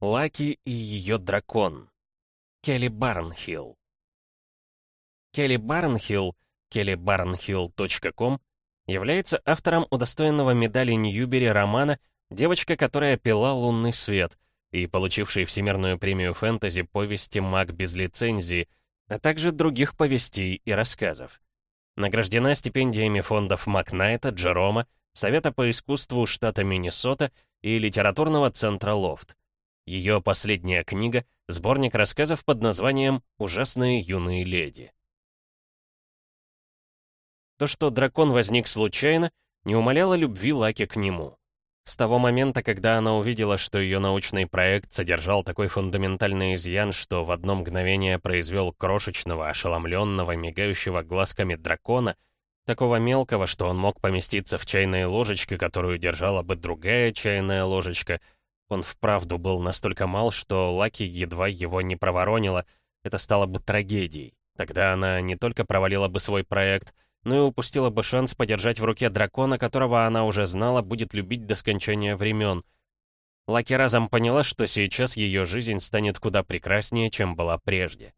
Лаки и ее дракон. Келли Барнхилл. Келли Барнхилл, kellybarnhill.com, является автором удостоенного медали Ньюбери романа «Девочка, которая пила лунный свет» и получившей Всемирную премию фэнтези повести «Маг без лицензии», а также других повестей и рассказов. Награждена стипендиями фондов Макнайта, Джерома, Совета по искусству штата Миннесота и литературного центра «Лофт». Ее последняя книга — сборник рассказов под названием «Ужасные юные леди». То, что дракон возник случайно, не умаляло любви Лаки к нему. С того момента, когда она увидела, что ее научный проект содержал такой фундаментальный изъян, что в одно мгновение произвел крошечного, ошеломленного, мигающего глазками дракона, такого мелкого, что он мог поместиться в чайной ложечке, которую держала бы другая чайная ложечка, он вправду был настолько мал, что Лаки едва его не проворонила, это стало бы трагедией. Тогда она не только провалила бы свой проект — но и упустила бы шанс подержать в руке дракона, которого она уже знала будет любить до скончания времен. Лаки разом поняла, что сейчас ее жизнь станет куда прекраснее, чем была прежде.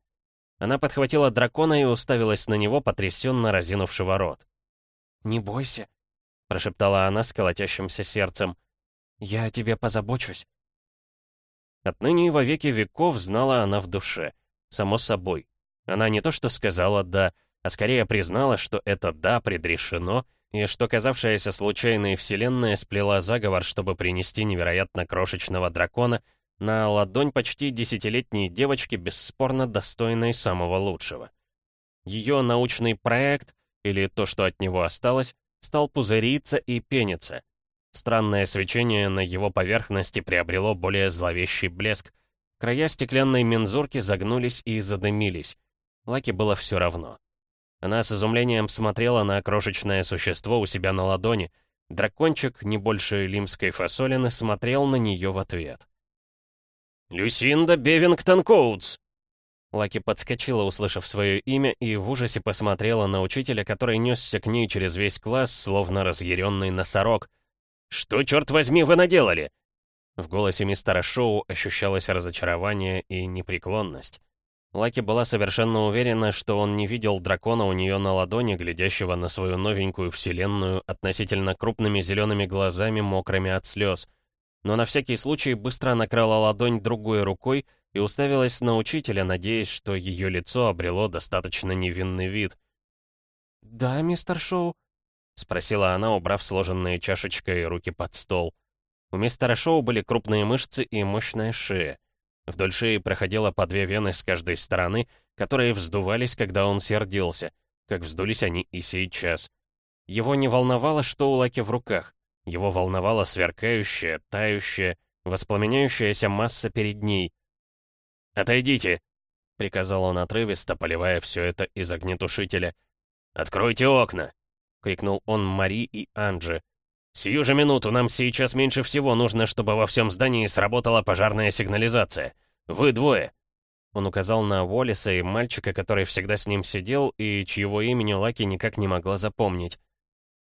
Она подхватила дракона и уставилась на него, потрясенно разинувшего рот. «Не бойся», — прошептала она с колотящимся сердцем. «Я о тебе позабочусь». Отныне и во веки веков знала она в душе. Само собой. Она не то что сказала «да», а скорее признала, что это «да» предрешено, и что казавшаяся случайной вселенная сплела заговор, чтобы принести невероятно крошечного дракона на ладонь почти десятилетней девочки, бесспорно достойной самого лучшего. Ее научный проект, или то, что от него осталось, стал пузыриться и пениться. Странное свечение на его поверхности приобрело более зловещий блеск. Края стеклянной мензурки загнулись и задымились. Лаке было все равно. Она с изумлением смотрела на крошечное существо у себя на ладони. Дракончик, не больше лимской фасолины, смотрел на нее в ответ. «Люсинда Бевингтон Коутс!» Лаки подскочила, услышав свое имя, и в ужасе посмотрела на учителя, который несся к ней через весь класс, словно разъяренный носорог. «Что, черт возьми, вы наделали?» В голосе мистера Шоу ощущалось разочарование и непреклонность. Лаки была совершенно уверена, что он не видел дракона у нее на ладони, глядящего на свою новенькую вселенную относительно крупными зелеными глазами, мокрыми от слез. Но на всякий случай быстро накрыла ладонь другой рукой и уставилась на учителя, надеясь, что ее лицо обрело достаточно невинный вид. «Да, мистер Шоу?» — спросила она, убрав сложенные чашечкой руки под стол. У мистера Шоу были крупные мышцы и мощная шея. Вдоль шеи проходило по две вены с каждой стороны, которые вздувались, когда он сердился, как вздулись они и сейчас. Его не волновало, что у Лаки в руках. Его волновала сверкающая, тающая, воспламеняющаяся масса перед ней. «Отойдите!» — приказал он отрывисто, поливая все это из огнетушителя. «Откройте окна!» — крикнул он Мари и Анже. «Сию же минуту нам сейчас меньше всего нужно, чтобы во всем здании сработала пожарная сигнализация. Вы двое!» Он указал на Уоллиса и мальчика, который всегда с ним сидел и чьего имени Лаки никак не могла запомнить.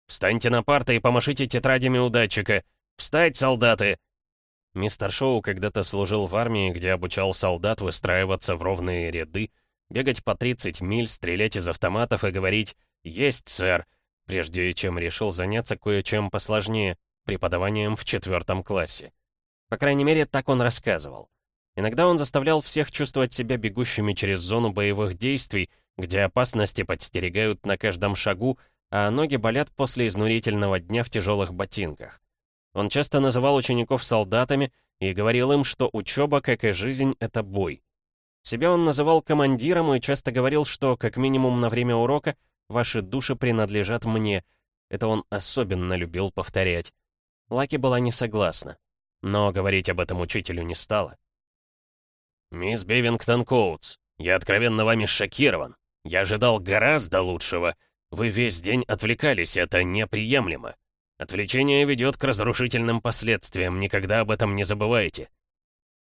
«Встаньте на парты и помашите тетрадями у датчика! Встать, солдаты!» Мистер Шоу когда-то служил в армии, где обучал солдат выстраиваться в ровные ряды, бегать по 30 миль, стрелять из автоматов и говорить «Есть, сэр!» Прежде чем решил заняться кое-чем посложнее, преподаванием в четвертом классе. По крайней мере, так он рассказывал. Иногда он заставлял всех чувствовать себя бегущими через зону боевых действий, где опасности подстерегают на каждом шагу, а ноги болят после изнурительного дня в тяжелых ботинках. Он часто называл учеников солдатами и говорил им, что учеба, как и жизнь, — это бой. Себя он называл командиром и часто говорил, что, как минимум на время урока, Ваши души принадлежат мне. Это он особенно любил повторять. Лаки была не согласна. Но говорить об этом учителю не стала. «Мисс Бевингтон Коутс, я откровенно вами шокирован. Я ожидал гораздо лучшего. Вы весь день отвлекались, это неприемлемо. Отвлечение ведет к разрушительным последствиям, никогда об этом не забывайте».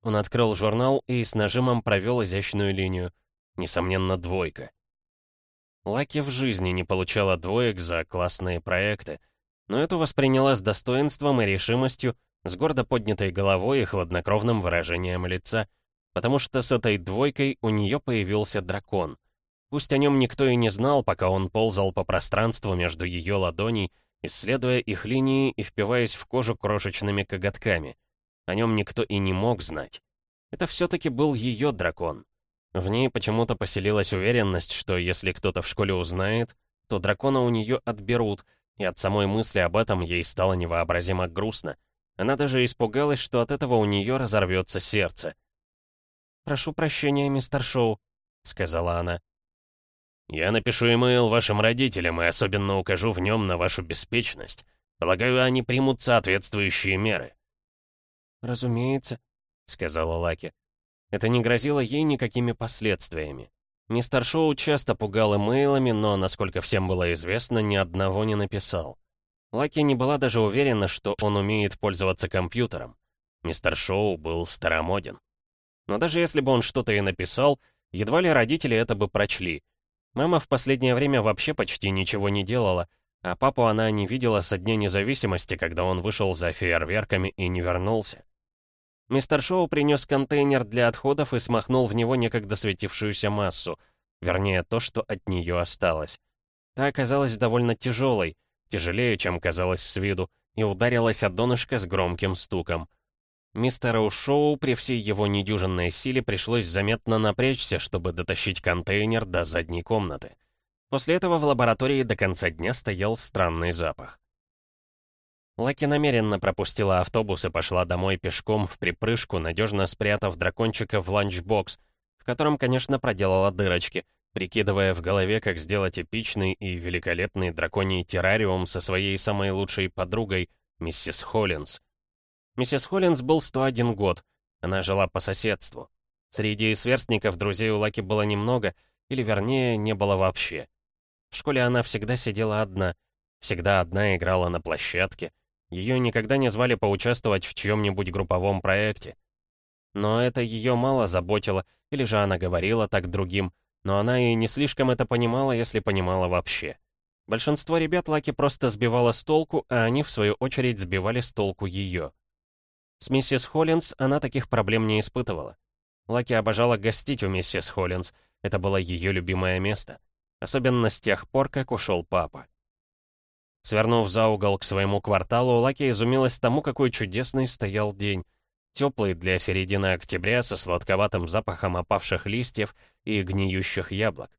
Он открыл журнал и с нажимом провел изящную линию. Несомненно, двойка. Лаки в жизни не получала двоек за классные проекты, но эту восприняла с достоинством и решимостью, с гордо поднятой головой и хладнокровным выражением лица, потому что с этой двойкой у нее появился дракон. Пусть о нем никто и не знал, пока он ползал по пространству между ее ладоней, исследуя их линии и впиваясь в кожу крошечными коготками. О нем никто и не мог знать. Это все-таки был ее дракон. В ней почему-то поселилась уверенность, что если кто-то в школе узнает, то дракона у нее отберут, и от самой мысли об этом ей стало невообразимо грустно. Она даже испугалась, что от этого у нее разорвется сердце. «Прошу прощения, мистер Шоу», — сказала она. «Я напишу имейл вашим родителям и особенно укажу в нем на вашу беспечность. Полагаю, они примут соответствующие меры». «Разумеется», — сказала Лаки. Это не грозило ей никакими последствиями. Мистер Шоу часто пугал имейлами, но, насколько всем было известно, ни одного не написал. Лаки не была даже уверена, что он умеет пользоваться компьютером. Мистер Шоу был старомоден. Но даже если бы он что-то и написал, едва ли родители это бы прочли. Мама в последнее время вообще почти ничего не делала, а папу она не видела со дня независимости, когда он вышел за фейерверками и не вернулся. Мистер Шоу принес контейнер для отходов и смахнул в него некогда светившуюся массу, вернее, то, что от нее осталось. Та оказалась довольно тяжелой, тяжелее, чем казалось с виду, и ударилась о донышко с громким стуком. Мистеру Шоу при всей его недюжинной силе пришлось заметно напрячься, чтобы дотащить контейнер до задней комнаты. После этого в лаборатории до конца дня стоял странный запах. Лаки намеренно пропустила автобус и пошла домой пешком вприпрыжку, надежно спрятав дракончика в ланчбокс, в котором, конечно, проделала дырочки, прикидывая в голове, как сделать эпичный и великолепный драконий террариум со своей самой лучшей подругой, миссис Холлинс. Миссис Холлинс был 101 год, она жила по соседству. Среди сверстников друзей у Лаки было немного, или вернее, не было вообще. В школе она всегда сидела одна, всегда одна играла на площадке, ее никогда не звали поучаствовать в чьем-нибудь групповом проекте. Но это ее мало заботило, или же она говорила так другим, но она и не слишком это понимала, если понимала вообще. Большинство ребят Лаки просто сбивала с толку, а они, в свою очередь, сбивали с толку ее. С миссис Холлинс она таких проблем не испытывала. Лаки обожала гостить у миссис Холлинс, это было ее любимое место. Особенно с тех пор, как ушел папа. Свернув за угол к своему кварталу, Лаки изумилась тому, какой чудесный стоял день. Теплый для середины октября со сладковатым запахом опавших листьев и гниющих яблок.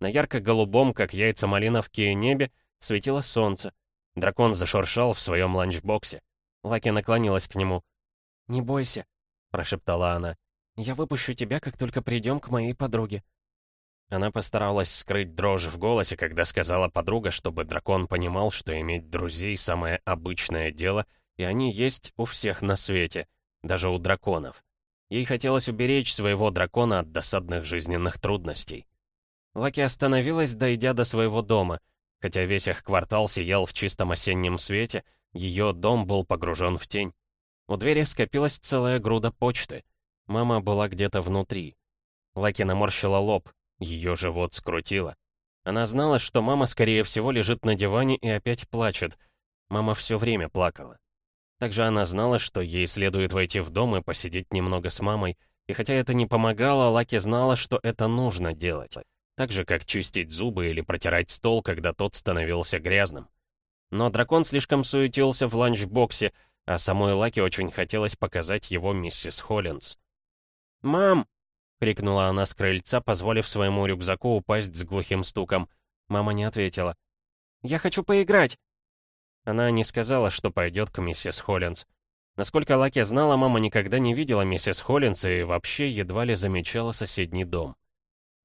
На ярко-голубом, как яйца малиновки, небе светило солнце. Дракон зашуршал в своем ланчбоксе. Лаки наклонилась к нему. «Не бойся», — прошептала она. «Я выпущу тебя, как только придем к моей подруге». Она постаралась скрыть дрожь в голосе, когда сказала подруга, чтобы дракон понимал, что иметь друзей — самое обычное дело, и они есть у всех на свете, даже у драконов. Ей хотелось уберечь своего дракона от досадных жизненных трудностей. Лаки остановилась, дойдя до своего дома. Хотя весь их квартал сиял в чистом осеннем свете, ее дом был погружен в тень. У двери скопилась целая груда почты. Мама была где-то внутри. Лаки наморщила лоб. Ее живот скрутило. Она знала, что мама, скорее всего, лежит на диване и опять плачет. Мама все время плакала. Также она знала, что ей следует войти в дом и посидеть немного с мамой, и хотя это не помогало, Лаки знала, что это нужно делать. Так же, как чистить зубы или протирать стол, когда тот становился грязным. Но дракон слишком суетился в ланчбоксе, а самой Лаки очень хотелось показать его миссис Холлинс. «Мам!» — крикнула она с крыльца, позволив своему рюкзаку упасть с глухим стуком. Мама не ответила. «Я хочу поиграть!» Она не сказала, что пойдет к миссис Холлинс. Насколько Лаки знала, мама никогда не видела миссис Холлинс и вообще едва ли замечала соседний дом.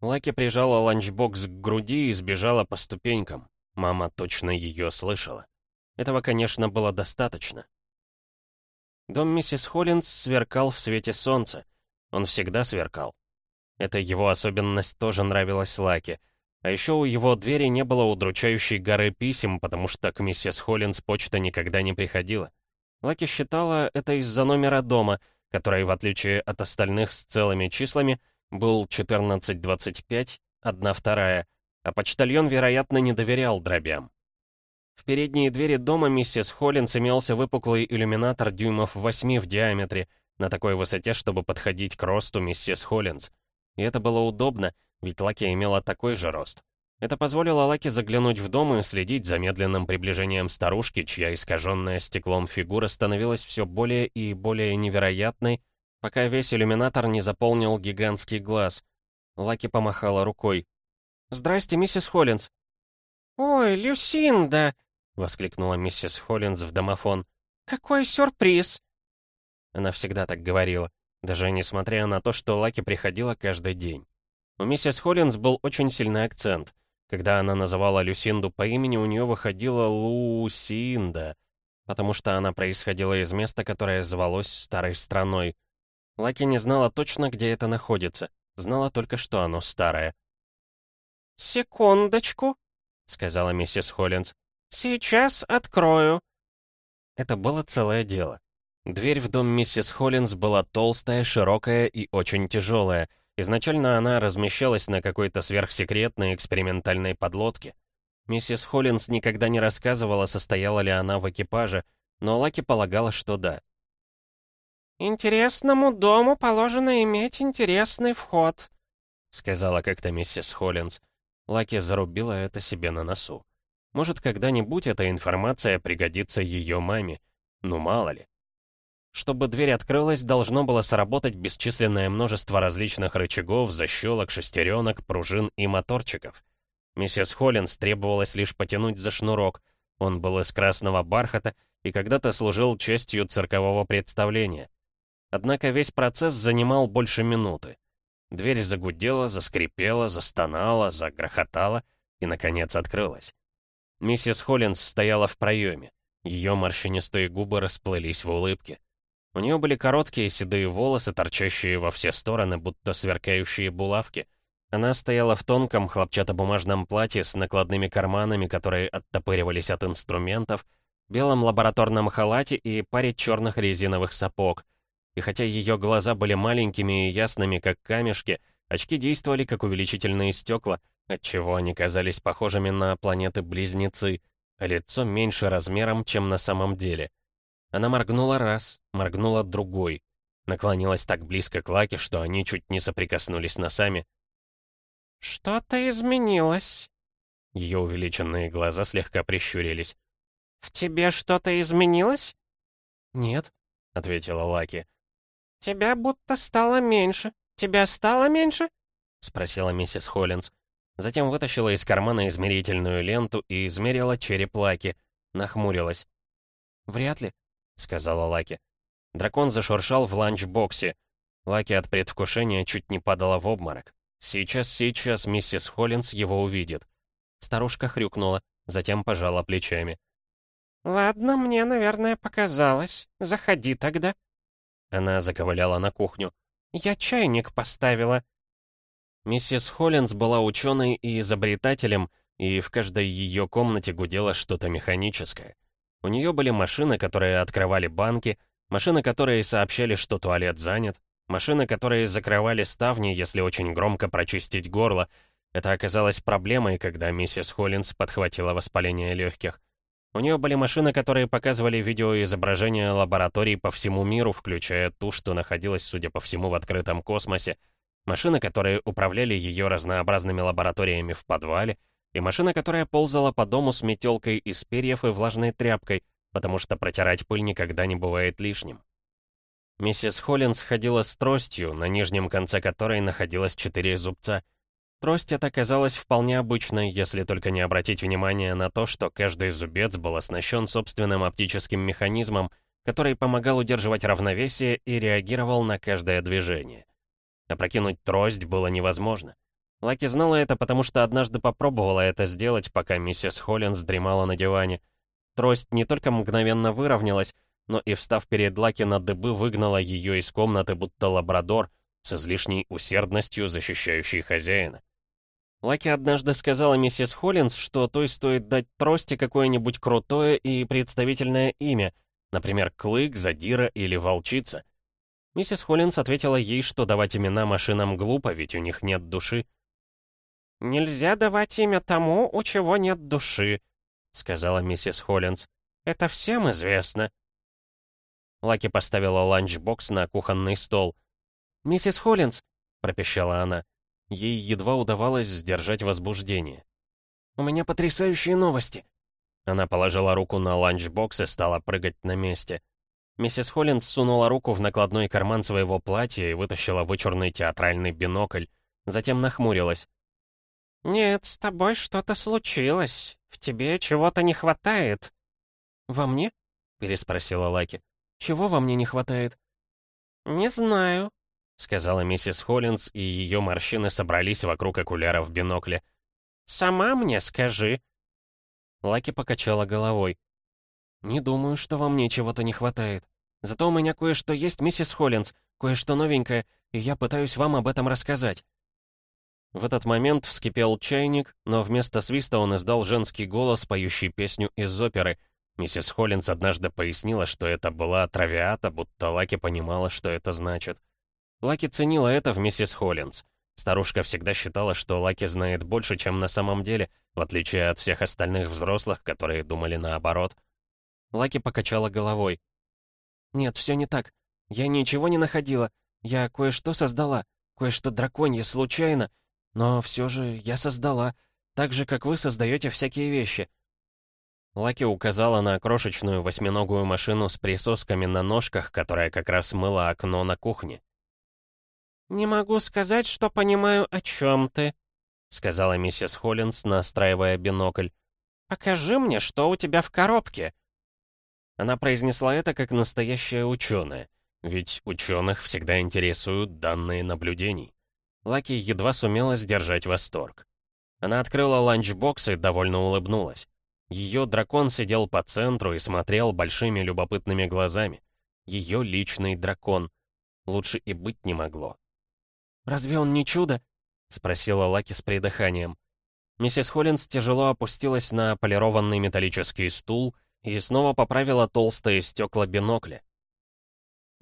Лаки прижала ланчбокс к груди и сбежала по ступенькам. Мама точно ее слышала. Этого, конечно, было достаточно. Дом миссис Холлинс сверкал в свете солнца. Он всегда сверкал. Эта его особенность тоже нравилась Лаке. А еще у его двери не было удручающей горы писем, потому что к миссис Холлинс почта никогда не приходила. Лаки считала это из-за номера дома, который, в отличие от остальных с целыми числами, был 1425, одна вторая, а почтальон, вероятно, не доверял дробям. В передней двери дома миссис Холлинс имелся выпуклый иллюминатор дюймов 8 в диаметре, на такой высоте, чтобы подходить к росту миссис Холлинс. И это было удобно, ведь Лаки имела такой же рост. Это позволило Лаки заглянуть в дом и следить за медленным приближением старушки, чья искаженная стеклом фигура становилась все более и более невероятной, пока весь иллюминатор не заполнил гигантский глаз. Лаки помахала рукой. «Здрасте, миссис Холлинс!» «Ой, Люсинда!» — воскликнула миссис Холлинс в домофон. «Какой сюрприз!» Она всегда так говорила, даже несмотря на то, что Лаки приходила каждый день. У миссис Холлинс был очень сильный акцент. Когда она называла Люсинду по имени, у нее выходила Лусинда, потому что она происходила из места, которое звалось Старой Страной. Лаки не знала точно, где это находится, знала только, что оно старое. «Секундочку», — сказала миссис Холлинс. «Сейчас открою». Это было целое дело. Дверь в дом миссис Холлинс была толстая, широкая и очень тяжелая. Изначально она размещалась на какой-то сверхсекретной экспериментальной подлодке. Миссис Холлинс никогда не рассказывала, состояла ли она в экипаже, но Лаки полагала, что да. «Интересному дому положено иметь интересный вход», — сказала как-то миссис Холлинс. Лаки зарубила это себе на носу. Может, когда-нибудь эта информация пригодится ее маме. Ну, мало ли. Чтобы дверь открылась, должно было сработать бесчисленное множество различных рычагов, защелок, шестеренок, пружин и моторчиков. Миссис Холлинс требовалось лишь потянуть за шнурок. Он был из красного бархата и когда-то служил частью циркового представления. Однако весь процесс занимал больше минуты. Дверь загудела, заскрипела, застонала, загрохотала и, наконец, открылась. Миссис Холлинс стояла в проеме. Ее морщинистые губы расплылись в улыбке. У нее были короткие седые волосы, торчащие во все стороны, будто сверкающие булавки. Она стояла в тонком хлопчатобумажном платье с накладными карманами, которые оттопыривались от инструментов, белом лабораторном халате и паре черных резиновых сапог. И хотя ее глаза были маленькими и ясными, как камешки, очки действовали как увеличительные стекла, отчего они казались похожими на планеты-близнецы, а лицо меньше размером, чем на самом деле — она моргнула раз, моргнула другой. Наклонилась так близко к Лаке, что они чуть не соприкоснулись носами. «Что-то изменилось». Ее увеличенные глаза слегка прищурились. «В тебе что-то изменилось?» «Нет», — ответила Лаки. «Тебя будто стало меньше. Тебя стало меньше?» — спросила миссис Холлинс. Затем вытащила из кармана измерительную ленту и измерила череп Лаки. Нахмурилась. «Вряд ли. — сказала Лаки. Дракон зашуршал в ланчбоксе. Лаки от предвкушения чуть не падала в обморок. Сейчас, сейчас миссис Холлинс его увидит. Старушка хрюкнула, затем пожала плечами. «Ладно, мне, наверное, показалось. Заходи тогда». Она заковыляла на кухню. «Я чайник поставила». Миссис Холлинс была ученой и изобретателем, и в каждой ее комнате гудело что-то механическое. У нее были машины, которые открывали банки, машины, которые сообщали, что туалет занят, машины, которые закрывали ставни, если очень громко прочистить горло. Это оказалось проблемой, когда миссис Холлинс подхватила воспаление легких. У нее были машины, которые показывали видеоизображения лабораторий по всему миру, включая ту, что находилась, судя по всему, в открытом космосе. Машины, которые управляли ее разнообразными лабораториями в подвале, и машина, которая ползала по дому с метелкой из перьев и влажной тряпкой, потому что протирать пыль никогда не бывает лишним. Миссис Холлинс ходила с тростью, на нижнем конце которой находилось четыре зубца. Трость эта казалась вполне обычной, если только не обратить внимание на то, что каждый зубец был оснащен собственным оптическим механизмом, который помогал удерживать равновесие и реагировал на каждое движение. Опрокинуть трость было невозможно. Лаки знала это, потому что однажды попробовала это сделать, пока миссис Холлинс дремала на диване. Трость не только мгновенно выровнялась, но и, встав перед Лаки на дыбы, выгнала ее из комнаты, будто лабрадор, с излишней усердностью защищающий хозяина. Лаки однажды сказала миссис Холлинс, что той стоит дать трости какое-нибудь крутое и представительное имя, например, Клык, Задира или Волчица. Миссис Холлинс ответила ей, что давать имена машинам глупо, ведь у них нет души. «Нельзя давать имя тому, у чего нет души», сказала миссис Холлинс. «Это всем известно». Лаки поставила ланчбокс на кухонный стол. «Миссис Холлинс», — пропищала она. Ей едва удавалось сдержать возбуждение. «У меня потрясающие новости!» Она положила руку на ланчбокс и стала прыгать на месте. Миссис Холлинс сунула руку в накладной карман своего платья и вытащила вычурный театральный бинокль. Затем нахмурилась. «Нет, с тобой что-то случилось. В тебе чего-то не хватает». «Во мне?» — переспросила Лаки. «Чего во мне не хватает?» «Не знаю», — сказала миссис Холлинс, и ее морщины собрались вокруг окуляра в бинокле. «Сама мне скажи». Лаки покачала головой. «Не думаю, что вам мне чего-то не хватает. Зато у меня кое-что есть, миссис Холлинс, кое-что новенькое, и я пытаюсь вам об этом рассказать». В этот момент вскипел чайник, но вместо свиста он издал женский голос, поющий песню из оперы. Миссис Холлинс однажды пояснила, что это была травиата, будто Лаки понимала, что это значит. Лаки ценила это в миссис Холлинс. Старушка всегда считала, что Лаки знает больше, чем на самом деле, в отличие от всех остальных взрослых, которые думали наоборот. Лаки покачала головой. «Нет, все не так. Я ничего не находила. Я кое-что создала. Кое-что драконье, случайно. Но все же я создала. Так же, как вы создаете всякие вещи». Лаки указала на крошечную восьминогую машину с присосками на ножках, которая как раз мыла окно на кухне. «Не могу сказать, что понимаю, о чем ты», — сказала миссис Холлинс, настраивая бинокль. «Покажи мне, что у тебя в коробке». Она произнесла это как настоящая ученая, ведь ученых всегда интересуют данные наблюдений. Лаки едва сумела сдержать восторг. Она открыла ланчбокс и довольно улыбнулась. Ее дракон сидел по центру и смотрел большими любопытными глазами. Ее личный дракон. Лучше и быть не могло. «Разве он не чудо?» — спросила Лаки с придыханием. Миссис Холлинс тяжело опустилась на полированный металлический стул и снова поправила толстые стекла бинокля.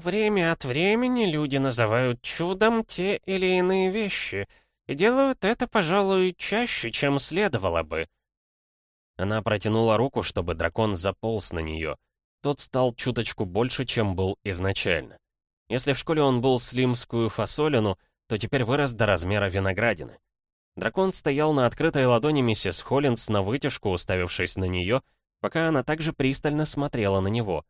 «Время от времени люди называют чудом те или иные вещи, и делают это, пожалуй, чаще, чем следовало бы». Она протянула руку, чтобы дракон заполз на нее. Тот стал чуточку больше, чем был изначально. Если в школе он был слимскую фасолину, то теперь вырос до размера виноградины. Дракон стоял на открытой ладони миссис Холлинс на вытяжку, уставившись на нее, пока она также пристально смотрела на него.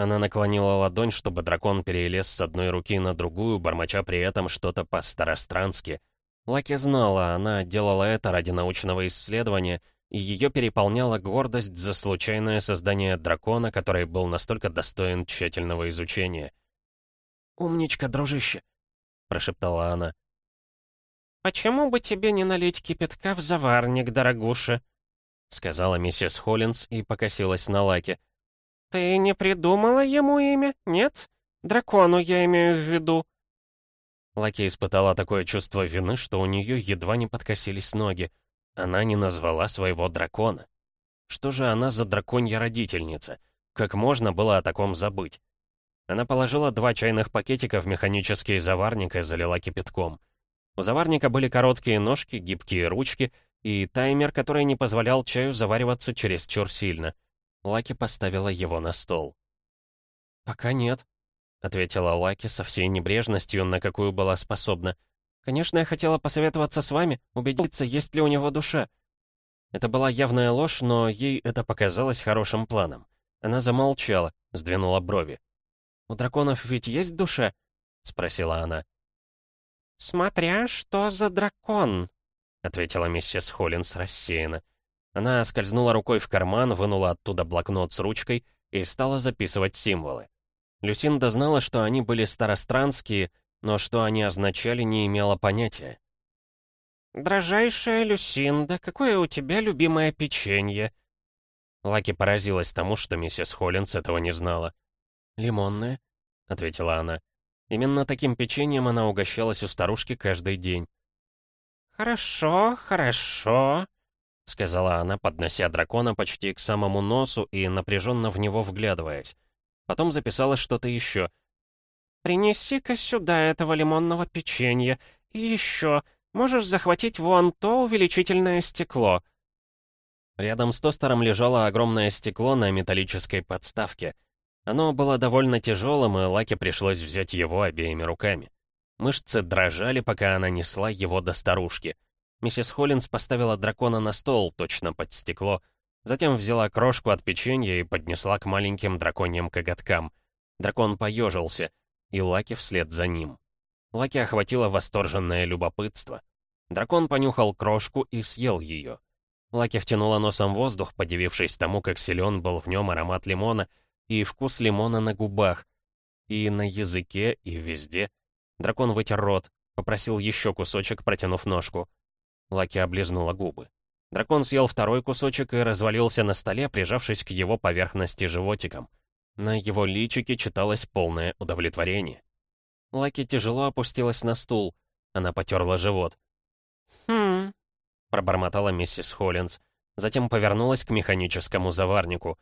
Она наклонила ладонь, чтобы дракон перелез с одной руки на другую, бормоча при этом что-то по-старострански. Лаки знала, она делала это ради научного исследования, и ее переполняла гордость за случайное создание дракона, который был настолько достоин тщательного изучения. «Умничка, дружище!» прошептала она. «Почему бы тебе не налить кипятка в заварник, дорогуша?» сказала миссис Холлинс и покосилась на Лаке. «Ты не придумала ему имя, нет? Дракону я имею в виду». Лаки испытала такое чувство вины, что у нее едва не подкосились ноги. Она не назвала своего дракона. Что же она за драконья родительница? Как можно было о таком забыть? Она положила два чайных пакетика в механический заварник и залила кипятком. У заварника были короткие ножки, гибкие ручки и таймер, который не позволял чаю завариваться чересчур сильно. Лаки поставила его на стол. «Пока нет», — ответила Лаки со всей небрежностью, на какую была способна. «Конечно, я хотела посоветоваться с вами, убедиться, есть ли у него душа». Это была явная ложь, но ей это показалось хорошим планом. Она замолчала, сдвинула брови. «У драконов ведь есть душа?» — спросила она. «Смотря что за дракон», — ответила миссис Холлинс рассеянно. Она скользнула рукой в карман, вынула оттуда блокнот с ручкой и стала записывать символы. Люсинда знала, что они были стаространские, но что они означали, не имела понятия. «Дрожайшая Люсинда, какое у тебя любимое печенье?» Лаки поразилась тому, что миссис Холлинс этого не знала. «Лимонное», — ответила она. Именно таким печеньем она угощалась у старушки каждый день. «Хорошо, хорошо», — сказала она, поднося дракона почти к самому носу и напряженно в него вглядываясь. Потом записала что-то еще. «Принеси-ка сюда этого лимонного печенья. И еще, можешь захватить вон то увеличительное стекло». Рядом с тостером лежало огромное стекло на металлической подставке. Оно было довольно тяжелым, и Лаке пришлось взять его обеими руками. Мышцы дрожали, пока она несла его до старушки. Миссис Холлинс поставила дракона на стол, точно под стекло, затем взяла крошку от печенья и поднесла к маленьким драконьим коготкам. Дракон поежился, и Лаки вслед за ним. Лаки охватило восторженное любопытство. Дракон понюхал крошку и съел ее. Лаки втянула носом воздух, подивившись тому, как силен был в нем аромат лимона и вкус лимона на губах, и на языке, и везде. Дракон вытер рот, попросил еще кусочек, протянув ножку. Лаки облизнула губы. Дракон съел второй кусочек и развалился на столе, прижавшись к его поверхности животиком. На его личике читалось полное удовлетворение. Лаки тяжело опустилась на стул. Она потерла живот. «Хм...» — пробормотала миссис Холлинс. Затем повернулась к механическому заварнику.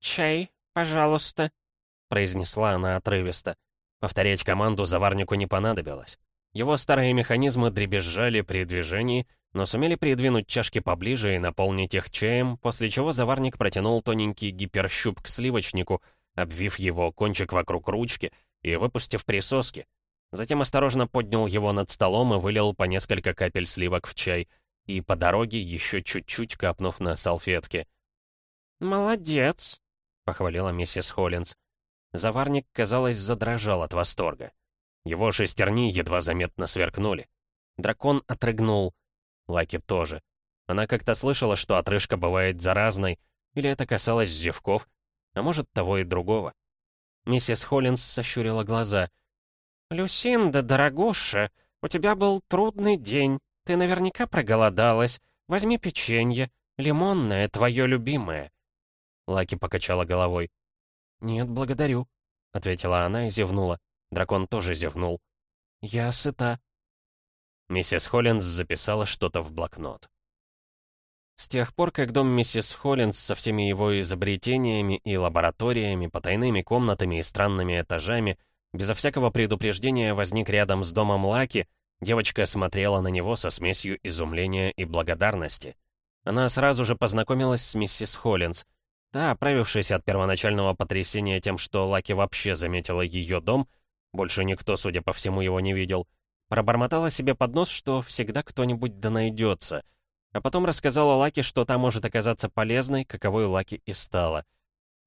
«Чай, пожалуйста», — произнесла она отрывисто. Повторять команду заварнику не понадобилось. Его старые механизмы дребезжали при движении, но сумели придвинуть чашки поближе и наполнить их чаем, после чего заварник протянул тоненький гиперщуп к сливочнику, обвив его кончик вокруг ручки и выпустив присоски. Затем осторожно поднял его над столом и вылил по несколько капель сливок в чай, и по дороге еще чуть-чуть капнув на салфетки. «Молодец», — похвалила миссис Холлинс. Заварник, казалось, задрожал от восторга. Его шестерни едва заметно сверкнули. Дракон отрыгнул. Лаки тоже. Она как-то слышала, что отрыжка бывает заразной, или это касалось зевков, а может, того и другого. Миссис Холлинс сощурила глаза. «Люсинда, дорогуша, у тебя был трудный день. Ты наверняка проголодалась. Возьми печенье. Лимонное, твое любимое». Лаки покачала головой. «Нет, благодарю», — ответила она и зевнула. Дракон тоже зевнул. «Я сыта». Миссис Холлинс записала что-то в блокнот. С тех пор, как дом миссис Холлинс со всеми его изобретениями и лабораториями, потайными комнатами и странными этажами, безо всякого предупреждения возник рядом с домом Лаки, девочка смотрела на него со смесью изумления и благодарности. Она сразу же познакомилась с миссис Холлинс — Та, оправившись от первоначального потрясения тем, что Лаки вообще заметила ее дом, больше никто, судя по всему, его не видел, пробормотала себе под нос, что всегда кто-нибудь да найдется, а потом рассказала Лаки, что та может оказаться полезной, каковой Лаки и стала.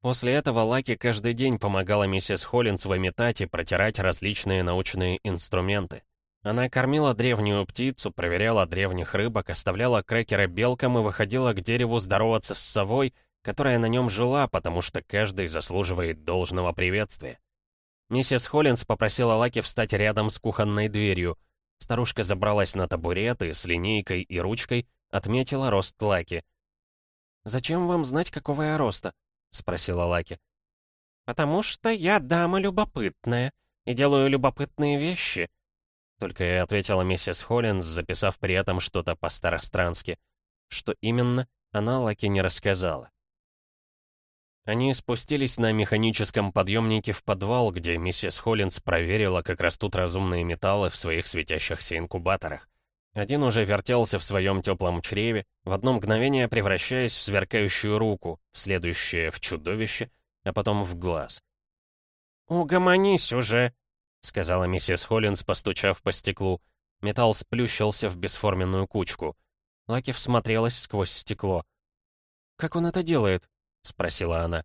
После этого Лаки каждый день помогала миссис Холлинс выметать и протирать различные научные инструменты. Она кормила древнюю птицу, проверяла древних рыбок, оставляла крекеры белкам и выходила к дереву здороваться с совой, которая на нем жила, потому что каждый заслуживает должного приветствия. Миссис Холлинс попросила Лаки встать рядом с кухонной дверью. Старушка забралась на табурет и с линейкой и ручкой отметила рост Лаки. «Зачем вам знать, какого я роста?» — спросила Лаки. «Потому что я дама любопытная и делаю любопытные вещи», — только и ответила миссис Холлинс, записав при этом что-то по-старострански. Что именно, она Лаки не рассказала. Они спустились на механическом подъемнике в подвал, где миссис Холлинс проверила, как растут разумные металлы в своих светящихся инкубаторах. Один уже вертелся в своем теплом чреве, в одно мгновение превращаясь в сверкающую руку, следующее — в чудовище, а потом в глаз. «Угомонись уже!» — сказала миссис Холлинс, постучав по стеклу. Металл сплющился в бесформенную кучку. Лаки всмотрелась сквозь стекло. «Как он это делает?» — спросила она.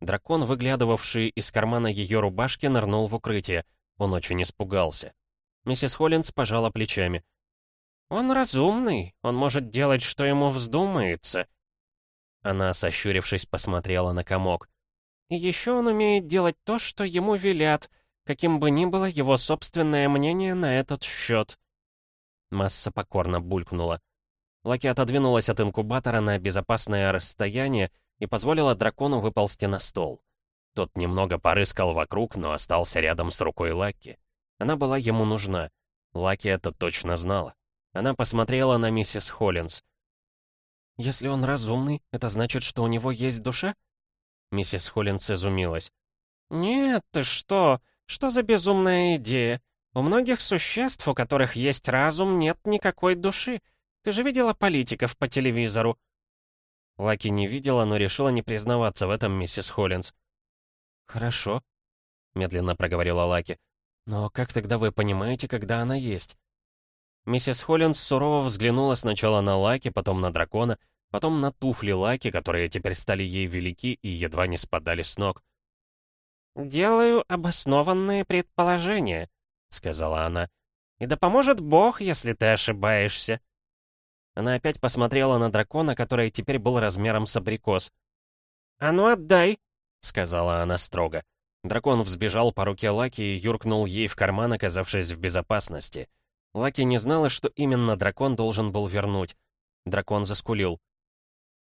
Дракон, выглядывавший из кармана ее рубашки, нырнул в укрытие. Он очень испугался. Миссис Холлинс пожала плечами. «Он разумный, он может делать, что ему вздумается». Она, сощурившись, посмотрела на комок. «И еще он умеет делать то, что ему велят, каким бы ни было его собственное мнение на этот счет». Масса покорно булькнула. Лаки отодвинулась от инкубатора на безопасное расстояние и позволила дракону выползти на стол. Тот немного порыскал вокруг, но остался рядом с рукой Лаки. Она была ему нужна. Лаки это точно знала. Она посмотрела на миссис Холлинс. «Если он разумный, это значит, что у него есть душа?» Миссис Холлинс изумилась. «Нет, ты что? Что за безумная идея? У многих существ, у которых есть разум, нет никакой души. Ты же видела политиков по телевизору?» Лаки не видела, но решила не признаваться в этом миссис Холлинс. «Хорошо», — медленно проговорила Лаки. «Но как тогда вы понимаете, когда она есть?» Миссис Холлинс сурово взглянула сначала на Лаки, потом на дракона, потом на туфли Лаки, которые теперь стали ей велики и едва не спадали с ног. «Делаю обоснованные предположения», — сказала она. «И да поможет Бог, если ты ошибаешься». Она опять посмотрела на дракона, который теперь был размером с абрикос. «А ну отдай!» — сказала она строго. Дракон взбежал по руке Лаки и юркнул ей в карман, оказавшись в безопасности. Лаки не знала, что именно дракон должен был вернуть. Дракон заскулил.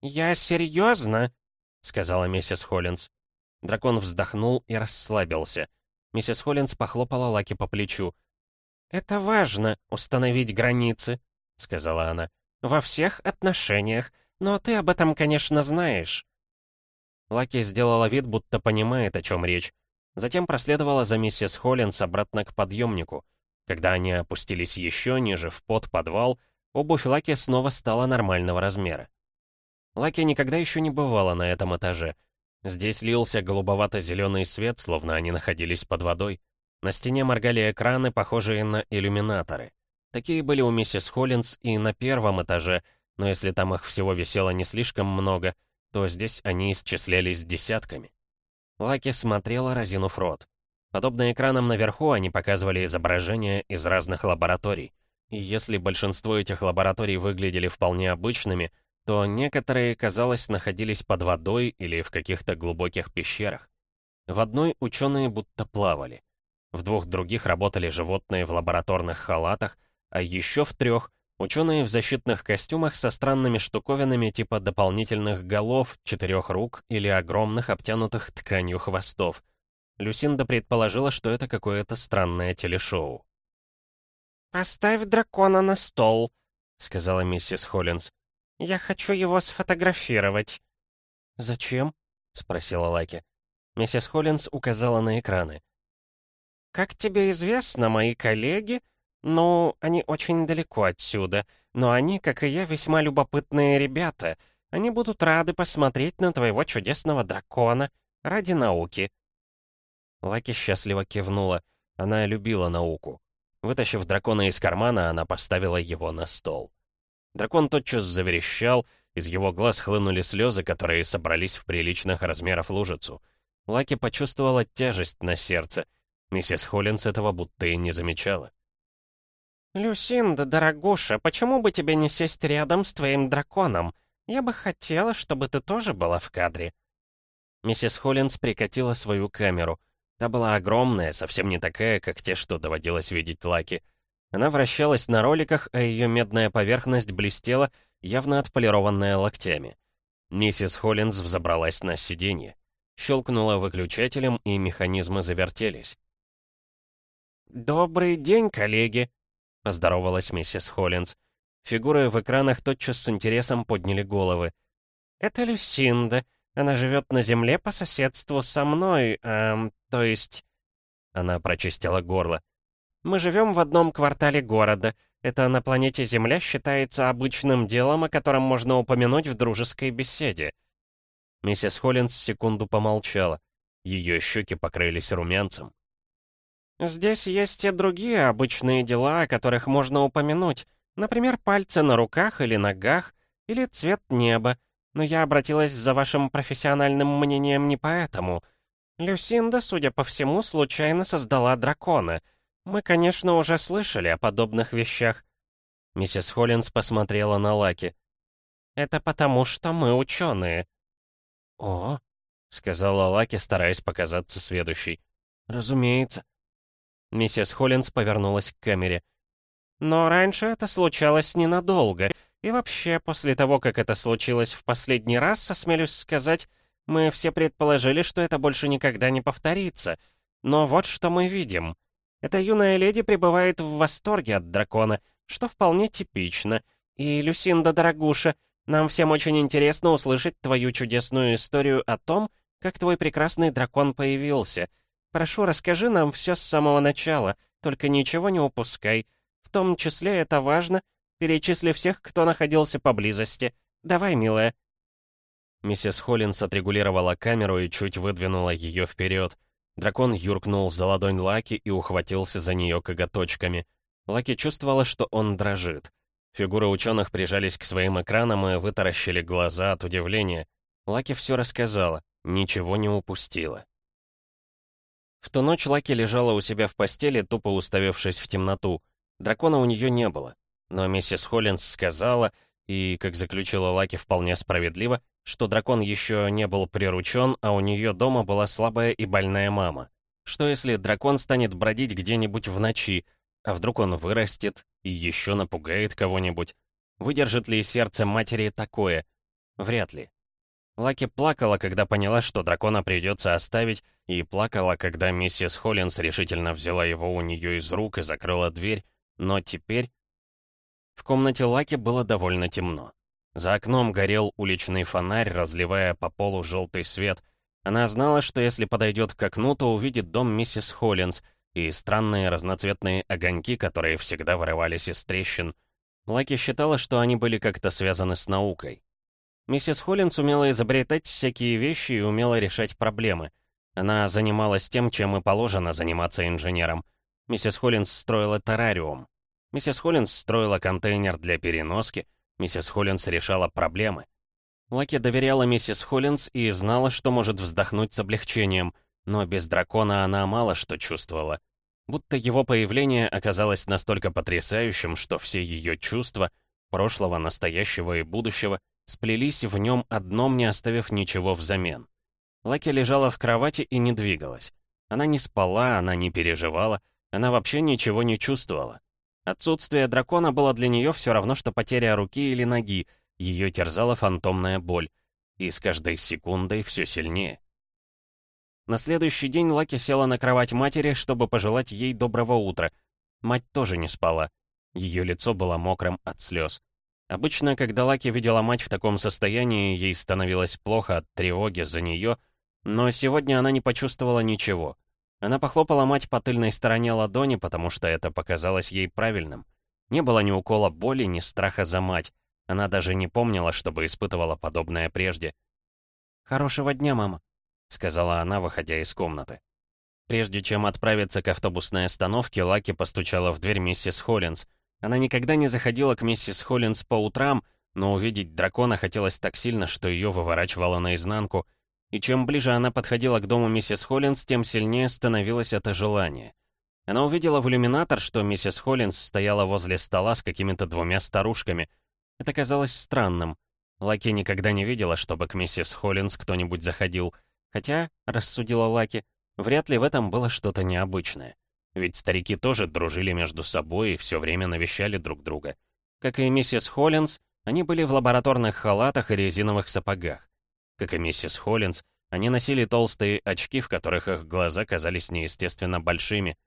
«Я серьезно?» — сказала миссис Холлинс. Дракон вздохнул и расслабился. Миссис Холлинс похлопала Лаки по плечу. «Это важно, установить границы», — сказала она. «Во всех отношениях. Но ты об этом, конечно, знаешь». Лаки сделала вид, будто понимает, о чем речь. Затем проследовала за миссис Холлинс обратно к подъемнику. Когда они опустились еще ниже, в под-подвал, обувь Лаки снова стала нормального размера. Лаки никогда еще не бывала на этом этаже. Здесь лился голубовато-зеленый свет, словно они находились под водой. На стене моргали экраны, похожие на иллюминаторы. Такие были у миссис Холлинс и на первом этаже, но если там их всего висело не слишком много, то здесь они исчислялись десятками. Лаки смотрела, разинув рот. Подобно экранам наверху, они показывали изображения из разных лабораторий. И если большинство этих лабораторий выглядели вполне обычными, то некоторые, казалось, находились под водой или в каких-то глубоких пещерах. В одной ученые будто плавали. В двух других работали животные в лабораторных халатах, а еще в трех — ученые в защитных костюмах со странными штуковинами типа дополнительных голов, четырех рук или огромных обтянутых тканью хвостов. Люсинда предположила, что это какое-то странное телешоу. «Поставь дракона на стол», — сказала миссис Холлинс. «Я хочу его сфотографировать». «Зачем?» — спросила Лаки. Миссис Холлинс указала на экраны. «Как тебе известно, мои коллеги, ну, они очень далеко отсюда, но они, как и я, весьма любопытные ребята. Они будут рады посмотреть на твоего чудесного дракона ради науки». Лаки счастливо кивнула. Она любила науку. Вытащив дракона из кармана, она поставила его на стол. Дракон тотчас заверещал, из его глаз хлынули слезы, которые собрались в приличных размеров лужицу. Лаки почувствовала тяжесть на сердце — Миссис Холлинс этого будто и не замечала. «Люсинда, дорогуша, почему бы тебе не сесть рядом с твоим драконом? Я бы хотела, чтобы ты тоже была в кадре». Миссис Холлинс прикатила свою камеру. Та была огромная, совсем не такая, как те, что доводилось видеть Лаки. Она вращалась на роликах, а ее медная поверхность блестела, явно отполированная локтями. Миссис Холлинс взобралась на сиденье. Щелкнула выключателем, и механизмы завертелись. «Добрый день, коллеги!» — поздоровалась миссис Холлинс. Фигуры в экранах тотчас с интересом подняли головы. «Это Люсинда. Она живет на Земле по соседству со мной, эм, то есть...» Она прочистила горло. «Мы живем в одном квартале города. Это на планете Земля считается обычным делом, о котором можно упомянуть в дружеской беседе». Миссис Холлинс секунду помолчала. Ее щеки покрылись румянцем. Здесь есть и другие обычные дела, о которых можно упомянуть. Например, пальцы на руках или ногах, или цвет неба. Но я обратилась за вашим профессиональным мнением не поэтому. Люсинда, судя по всему, случайно создала дракона. Мы, конечно, уже слышали о подобных вещах. Миссис Холлинс посмотрела на Лаки. «Это потому, что мы ученые». «О», — сказала Лаки, стараясь показаться сведущей. «Разумеется». Миссис Холлинс повернулась к камере. «Но раньше это случалось ненадолго. И вообще, после того, как это случилось в последний раз, осмелюсь сказать, мы все предположили, что это больше никогда не повторится. Но вот что мы видим. Эта юная леди пребывает в восторге от дракона, что вполне типично. И, Люсинда, дорогуша, нам всем очень интересно услышать твою чудесную историю о том, как твой прекрасный дракон появился — Прошу, расскажи нам все с самого начала, только ничего не упускай. В том числе это важно. Перечисли всех, кто находился поблизости. Давай, милая». Миссис Холлинс отрегулировала камеру и чуть выдвинула ее вперед. Дракон юркнул за ладонь Лаки и ухватился за нее коготочками. Лаки чувствовала, что он дрожит. Фигуры ученых прижались к своим экранам и вытаращили глаза от удивления. Лаки все рассказала, ничего не упустила. В ту ночь Лаки лежала у себя в постели, тупо уставившись в темноту. Дракона у нее не было. Но миссис Холлинс сказала, и, как заключила Лаки вполне справедливо, что дракон еще не был приручен, а у нее дома была слабая и больная мама. Что если дракон станет бродить где-нибудь в ночи, а вдруг он вырастет и еще напугает кого-нибудь? Выдержит ли сердце матери такое? Вряд ли. Лаки плакала, когда поняла, что дракона придется оставить, и плакала, когда миссис Холлинс решительно взяла его у нее из рук и закрыла дверь, но теперь... В комнате Лаки было довольно темно. За окном горел уличный фонарь, разливая по полу желтый свет. Она знала, что если подойдет к окну, то увидит дом миссис Холлинс и странные разноцветные огоньки, которые всегда вырывались из трещин. Лаки считала, что они были как-то связаны с наукой. Миссис Холлинс умела изобретать всякие вещи и умела решать проблемы. Она занималась тем, чем и положено заниматься инженером. Миссис Холлинс строила террариум. Миссис Холлинс строила контейнер для переноски. Миссис Холлинс решала проблемы. Лаки доверяла миссис Холлинс и знала, что может вздохнуть с облегчением, но без дракона она мало что чувствовала. Будто его появление оказалось настолько потрясающим, что все ее чувства, прошлого, настоящего и будущего, сплелись в нем одном, не оставив ничего взамен. Лаки лежала в кровати и не двигалась. Она не спала, она не переживала, она вообще ничего не чувствовала. Отсутствие дракона было для нее все равно, что потеря руки или ноги, ее терзала фантомная боль. И с каждой секундой все сильнее. На следующий день Лаки села на кровать матери, чтобы пожелать ей доброго утра. Мать тоже не спала. Ее лицо было мокрым от слез. Обычно, когда Лаки видела мать в таком состоянии, ей становилось плохо от тревоги за нее, но сегодня она не почувствовала ничего. Она похлопала мать по тыльной стороне ладони, потому что это показалось ей правильным. Не было ни укола боли, ни страха за мать. Она даже не помнила, чтобы испытывала подобное прежде. «Хорошего дня, мама», — сказала она, выходя из комнаты. Прежде чем отправиться к автобусной остановке, Лаки постучала в дверь миссис Холлинс — она никогда не заходила к миссис Холлинс по утрам, но увидеть дракона хотелось так сильно, что ее выворачивало наизнанку. И чем ближе она подходила к дому миссис Холлинс, тем сильнее становилось это желание. Она увидела в иллюминатор, что миссис Холлинс стояла возле стола с какими-то двумя старушками. Это казалось странным. Лаки никогда не видела, чтобы к миссис Холлинс кто-нибудь заходил. Хотя, рассудила Лаки, вряд ли в этом было что-то необычное. Ведь старики тоже дружили между собой и все время навещали друг друга. Как и миссис Холлинс, они были в лабораторных халатах и резиновых сапогах. Как и миссис Холлинс, они носили толстые очки, в которых их глаза казались неестественно большими.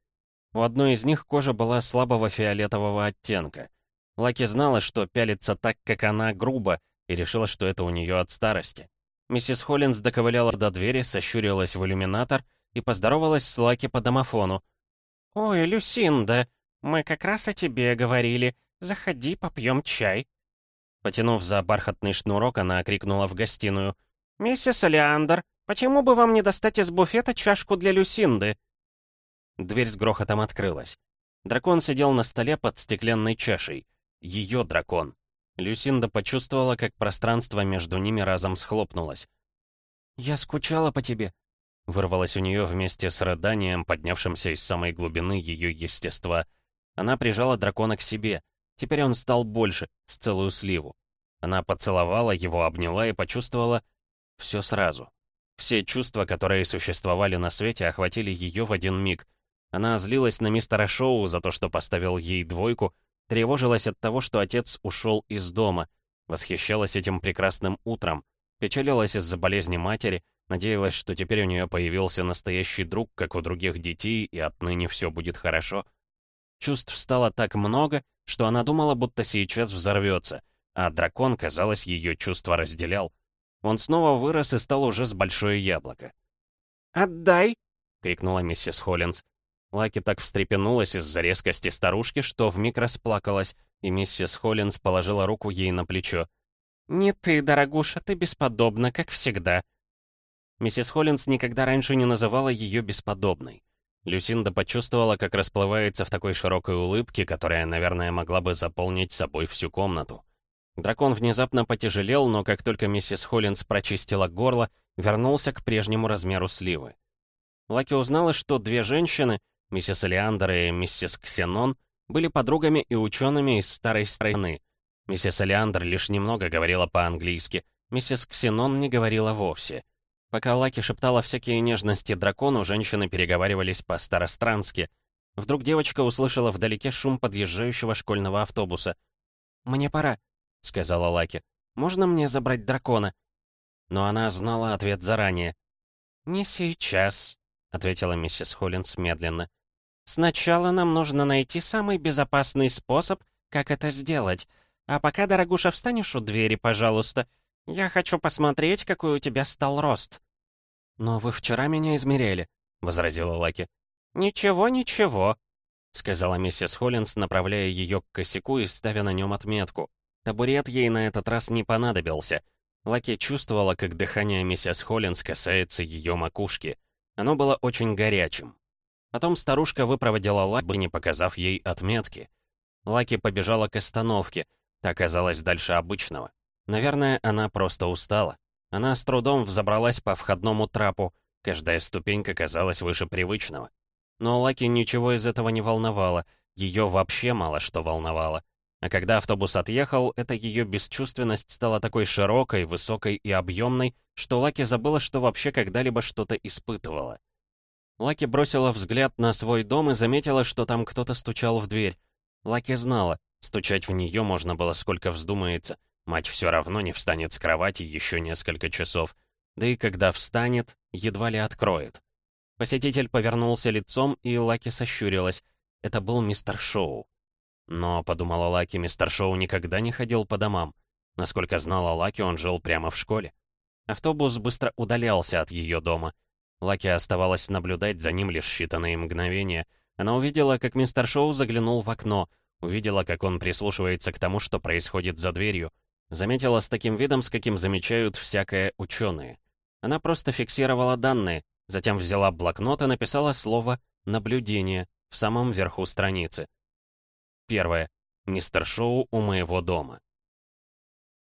У одной из них кожа была слабого фиолетового оттенка. Лаки знала, что пялится так, как она, грубо, и решила, что это у нее от старости. Миссис Холлинс доковыляла до двери, сощурилась в иллюминатор и поздоровалась с Лаки по домофону, «Ой, Люсинда, мы как раз о тебе говорили. Заходи, попьем чай». Потянув за бархатный шнурок, она окрикнула в гостиную. «Миссис Алиандр, почему бы вам не достать из буфета чашку для Люсинды?» Дверь с грохотом открылась. Дракон сидел на столе под стеклянной чашей. Ее дракон. Люсинда почувствовала, как пространство между ними разом схлопнулось. «Я скучала по тебе», Вырвалось у нее вместе с рыданием, поднявшимся из самой глубины ее естества. Она прижала дракона к себе. Теперь он стал больше, с целую сливу. Она поцеловала его, обняла и почувствовала все сразу. Все чувства, которые существовали на свете, охватили ее в один миг. Она злилась на мистера Шоу за то, что поставил ей двойку, тревожилась от того, что отец ушел из дома, восхищалась этим прекрасным утром, печалилась из-за болезни матери, Надеялась, что теперь у нее появился настоящий друг, как у других детей, и отныне все будет хорошо. Чувств стало так много, что она думала, будто сейчас взорвется, а дракон, казалось, ее чувства разделял. Он снова вырос и стал уже с большое яблоко. «Отдай!» — крикнула миссис Холлинс. Лаки так встрепенулась из-за резкости старушки, что вмиг расплакалась, и миссис Холлинс положила руку ей на плечо. «Не ты, дорогуша, ты бесподобна, как всегда». Миссис Холлинс никогда раньше не называла ее бесподобной. Люсинда почувствовала, как расплывается в такой широкой улыбке, которая, наверное, могла бы заполнить собой всю комнату. Дракон внезапно потяжелел, но как только миссис Холлинс прочистила горло, вернулся к прежнему размеру сливы. Лаки узнала, что две женщины, миссис Элеандр и миссис Ксенон, были подругами и учеными из старой страны. Миссис Элеандр лишь немного говорила по-английски, миссис Ксенон не говорила вовсе. Пока Лаки шептала всякие нежности дракону, женщины переговаривались по-старострански. Вдруг девочка услышала вдалеке шум подъезжающего школьного автобуса. «Мне пора», — сказала Лаки. «Можно мне забрать дракона?» Но она знала ответ заранее. «Не сейчас», — ответила миссис Холлинс медленно. «Сначала нам нужно найти самый безопасный способ, как это сделать. А пока, дорогуша, встанешь у двери, пожалуйста. Я хочу посмотреть, какой у тебя стал рост». «Но вы вчера меня измеряли», — возразила Лаки. «Ничего, ничего», — сказала миссис Холлинс, направляя ее к косяку и ставя на нем отметку. Табурет ей на этот раз не понадобился. Лаки чувствовала, как дыхание миссис Холлинс касается ее макушки. Оно было очень горячим. Потом старушка выпроводила Лаки, не показав ей отметки. Лаки побежала к остановке. Так казалось дальше обычного. Наверное, она просто устала. Она с трудом взобралась по входному трапу. Каждая ступенька казалась выше привычного. Но Лаки ничего из этого не волновало. Ее вообще мало что волновало. А когда автобус отъехал, эта ее бесчувственность стала такой широкой, высокой и объемной, что Лаки забыла, что вообще когда-либо что-то испытывала. Лаки бросила взгляд на свой дом и заметила, что там кто-то стучал в дверь. Лаки знала, стучать в нее можно было сколько вздумается. Мать все равно не встанет с кровати еще несколько часов. Да и когда встанет, едва ли откроет. Посетитель повернулся лицом, и Лаки сощурилась. Это был мистер Шоу. Но, подумала Лаки, мистер Шоу никогда не ходил по домам. Насколько знала Лаки, он жил прямо в школе. Автобус быстро удалялся от ее дома. Лаки оставалось наблюдать за ним лишь считанные мгновения. Она увидела, как мистер Шоу заглянул в окно, увидела, как он прислушивается к тому, что происходит за дверью. Заметила с таким видом, с каким замечают всякое ученые. Она просто фиксировала данные, затем взяла блокнот и написала слово «наблюдение» в самом верху страницы. Первое. Мистер Шоу у моего дома.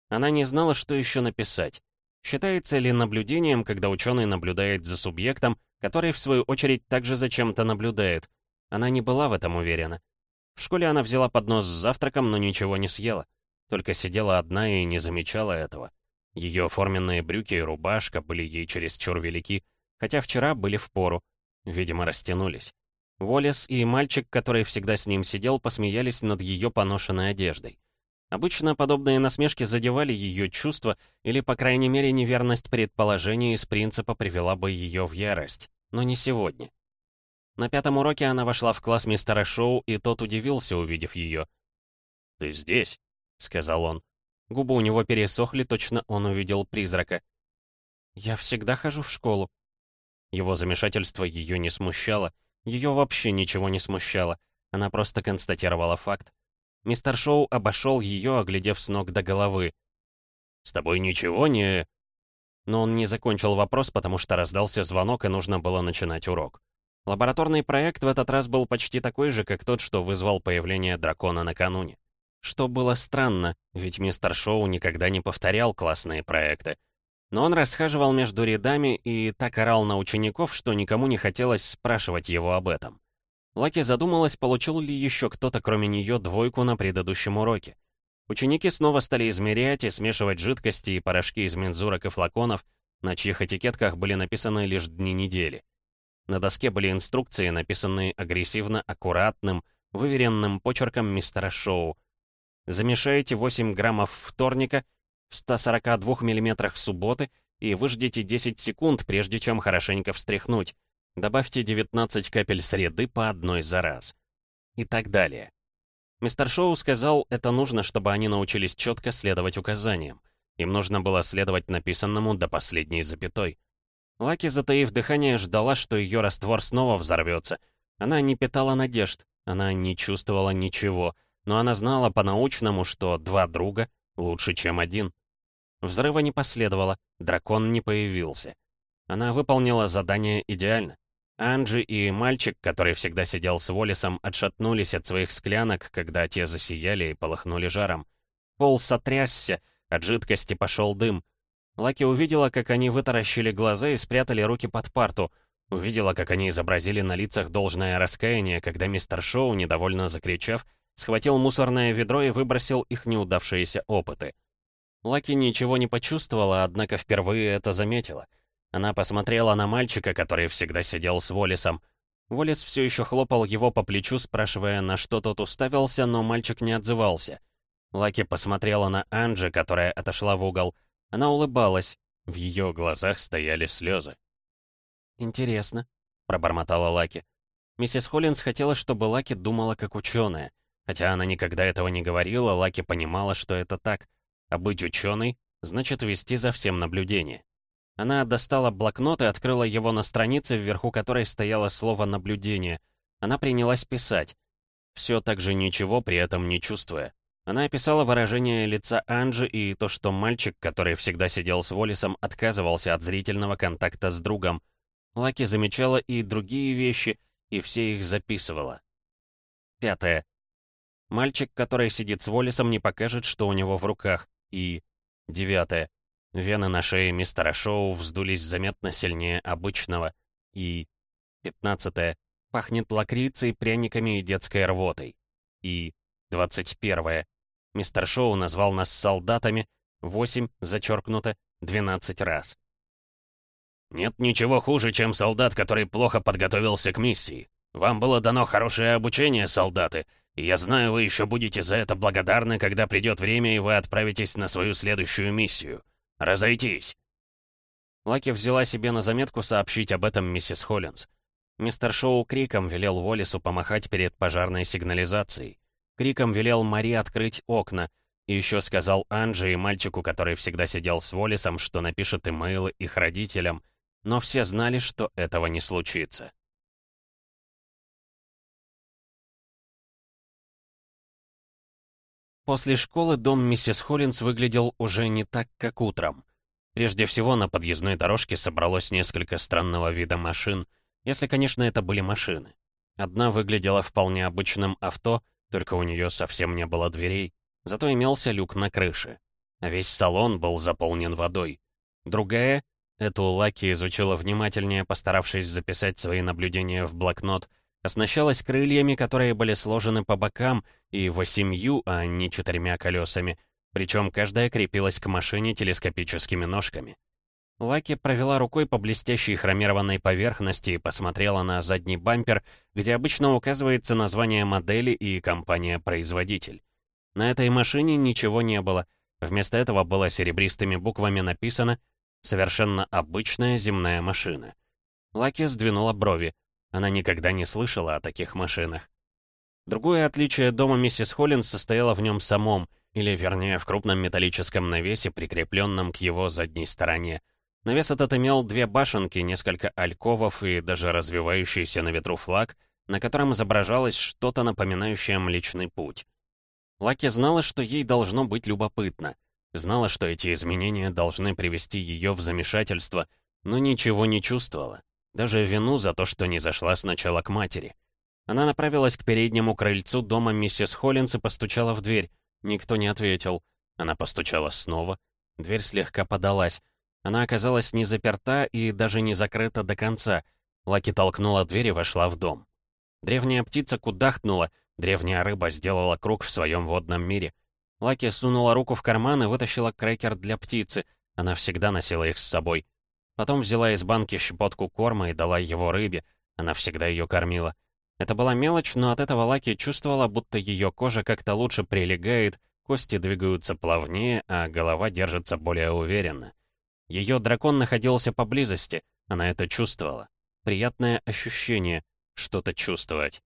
Она не знала, что еще написать. Считается ли наблюдением, когда ученый наблюдает за субъектом, который, в свою очередь, также за чем-то наблюдает? Она не была в этом уверена. В школе она взяла поднос с завтраком, но ничего не съела. Только сидела одна и не замечала этого. Ее форменные брюки и рубашка были ей чересчур велики, хотя вчера были в пору. Видимо, растянулись. Волес и мальчик, который всегда с ним сидел, посмеялись над ее поношенной одеждой. Обычно подобные насмешки задевали ее чувства, или, по крайней мере, неверность предположений из принципа привела бы ее в ярость. Но не сегодня. На пятом уроке она вошла в класс мистера Шоу, и тот удивился, увидев ее. «Ты здесь?» — сказал он. Губы у него пересохли, точно он увидел призрака. «Я всегда хожу в школу». Его замешательство ее не смущало, ее вообще ничего не смущало. Она просто констатировала факт. Мистер Шоу обошел ее, оглядев с ног до головы. «С тобой ничего не...» Но он не закончил вопрос, потому что раздался звонок, и нужно было начинать урок. Лабораторный проект в этот раз был почти такой же, как тот, что вызвал появление дракона накануне. Что было странно, ведь мистер Шоу никогда не повторял классные проекты. Но он расхаживал между рядами и так орал на учеников, что никому не хотелось спрашивать его об этом. Лаки задумалась, получил ли еще кто-то кроме нее двойку на предыдущем уроке. Ученики снова стали измерять и смешивать жидкости и порошки из мензурок и флаконов, на чьих этикетках были написаны лишь дни недели. На доске были инструкции, написанные агрессивно аккуратным, выверенным почерком мистера Шоу. Замешайте 8 граммов вторника в 142 мм субботы и выждите 10 секунд, прежде чем хорошенько встряхнуть. Добавьте 19 капель среды по одной за раз. И так далее. Мистер Шоу сказал, это нужно, чтобы они научились четко следовать указаниям. Им нужно было следовать написанному до последней запятой. Лаки, затаив дыхание, ждала, что ее раствор снова взорвется. Она не питала надежд, она не чувствовала ничего, но она знала по-научному, что два друга лучше, чем один. Взрыва не последовало, дракон не появился. Она выполнила задание идеально. Анджи и мальчик, который всегда сидел с Волисом, отшатнулись от своих склянок, когда те засияли и полыхнули жаром. Пол сотрясся, от жидкости пошел дым. Лаки увидела, как они вытаращили глаза и спрятали руки под парту. Увидела, как они изобразили на лицах должное раскаяние, когда мистер Шоу, недовольно закричав, схватил мусорное ведро и выбросил их неудавшиеся опыты. Лаки ничего не почувствовала, однако впервые это заметила — она посмотрела на мальчика, который всегда сидел с Волисом. Волис все еще хлопал его по плечу, спрашивая, на что тот уставился, но мальчик не отзывался. Лаки посмотрела на Анджи, которая отошла в угол. Она улыбалась. В ее глазах стояли слезы. «Интересно», — пробормотала Лаки. Миссис Холлинс хотела, чтобы Лаки думала как ученая. Хотя она никогда этого не говорила, Лаки понимала, что это так. А быть ученой — значит вести за всем наблюдение. Она достала блокнот и открыла его на странице, вверху которой стояло слово «наблюдение». Она принялась писать. Все так же ничего при этом не чувствуя. Она описала выражение лица Анджи и то, что мальчик, который всегда сидел с Волисом, отказывался от зрительного контакта с другом. Лаки замечала и другие вещи, и все их записывала. Пятое. Мальчик, который сидит с Волисом, не покажет, что у него в руках. И девятое. Вены на шее мистера Шоу вздулись заметно сильнее обычного. И... Пятнадцатое. Пахнет лакрицей, пряниками и детской рвотой. И... Двадцать первое. Мистер Шоу назвал нас солдатами. Восемь, зачеркнуто, двенадцать раз. «Нет ничего хуже, чем солдат, который плохо подготовился к миссии. Вам было дано хорошее обучение, солдаты, я знаю, вы еще будете за это благодарны, когда придет время, и вы отправитесь на свою следующую миссию. «Разойтись!» Лаки взяла себе на заметку сообщить об этом миссис Холлинс. Мистер Шоу криком велел Уоллису помахать перед пожарной сигнализацией. Криком велел Мари открыть окна. И еще сказал Анже и мальчику, который всегда сидел с Уоллисом, что напишет имейлы их родителям. Но все знали, что этого не случится. После школы дом миссис Холлинс выглядел уже не так, как утром. Прежде всего, на подъездной дорожке собралось несколько странного вида машин, если, конечно, это были машины. Одна выглядела вполне обычным авто, только у нее совсем не было дверей, зато имелся люк на крыше. Весь салон был заполнен водой. Другая, эту Лаки изучила внимательнее, постаравшись записать свои наблюдения в блокнот — Оснащалась крыльями, которые были сложены по бокам и восемью, а не четырьмя колесами, причем каждая крепилась к машине телескопическими ножками. Лаки провела рукой по блестящей хромированной поверхности и посмотрела на задний бампер, где обычно указывается название модели и компания-производитель. На этой машине ничего не было. Вместо этого было серебристыми буквами написано «Совершенно обычная земная машина». Лаки сдвинула брови. Она никогда не слышала о таких машинах. Другое отличие дома миссис Холлинс состояло в нем самом, или, вернее, в крупном металлическом навесе, прикрепленном к его задней стороне. Навес этот имел две башенки, несколько альковов и даже развивающийся на ветру флаг, на котором изображалось что-то напоминающее Млечный Путь. Лаки знала, что ей должно быть любопытно. Знала, что эти изменения должны привести ее в замешательство, но ничего не чувствовала. Даже вину за то, что не зашла сначала к матери. Она направилась к переднему крыльцу дома миссис Холлинс и постучала в дверь. Никто не ответил. Она постучала снова. Дверь слегка подалась. Она оказалась не заперта и даже не закрыта до конца. Лаки толкнула дверь и вошла в дом. Древняя птица кудахнула, древняя рыба сделала круг в своем водном мире. Лаки сунула руку в карман и вытащила крекер для птицы. Она всегда носила их с собой. Потом взяла из банки щепотку корма и дала его рыбе. Она всегда ее кормила. Это была мелочь, но от этого Лаки чувствовала, будто ее кожа как-то лучше прилегает, кости двигаются плавнее, а голова держится более уверенно. Ее дракон находился поблизости, она это чувствовала. Приятное ощущение, что-то чувствовать.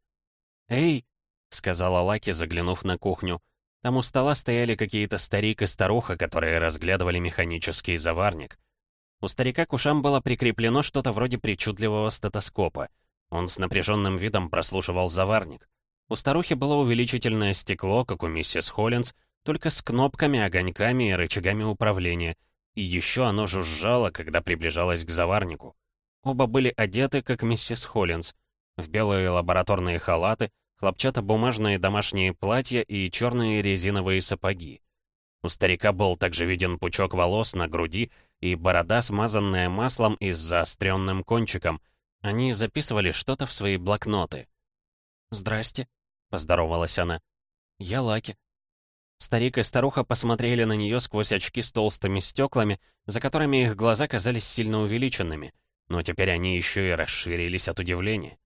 «Эй!» — сказала Лаки, заглянув на кухню. Там у стола стояли какие-то старик и старуха, которые разглядывали механический заварник. У старика к ушам было прикреплено что-то вроде причудливого стетоскопа. Он с напряженным видом прослушивал заварник. У старухи было увеличительное стекло, как у миссис Холлинс, только с кнопками, огоньками и рычагами управления. И еще оно жужжало, когда приближалось к заварнику. Оба были одеты, как миссис Холлинс, в белые лабораторные халаты, хлопчатобумажные домашние платья и черные резиновые сапоги. У старика был также виден пучок волос на груди и борода, смазанная маслом и с заостренным кончиком. Они записывали что-то в свои блокноты. «Здрасте», — поздоровалась она. «Я Лаки». Старик и старуха посмотрели на нее сквозь очки с толстыми стеклами, за которыми их глаза казались сильно увеличенными, но теперь они еще и расширились от удивления.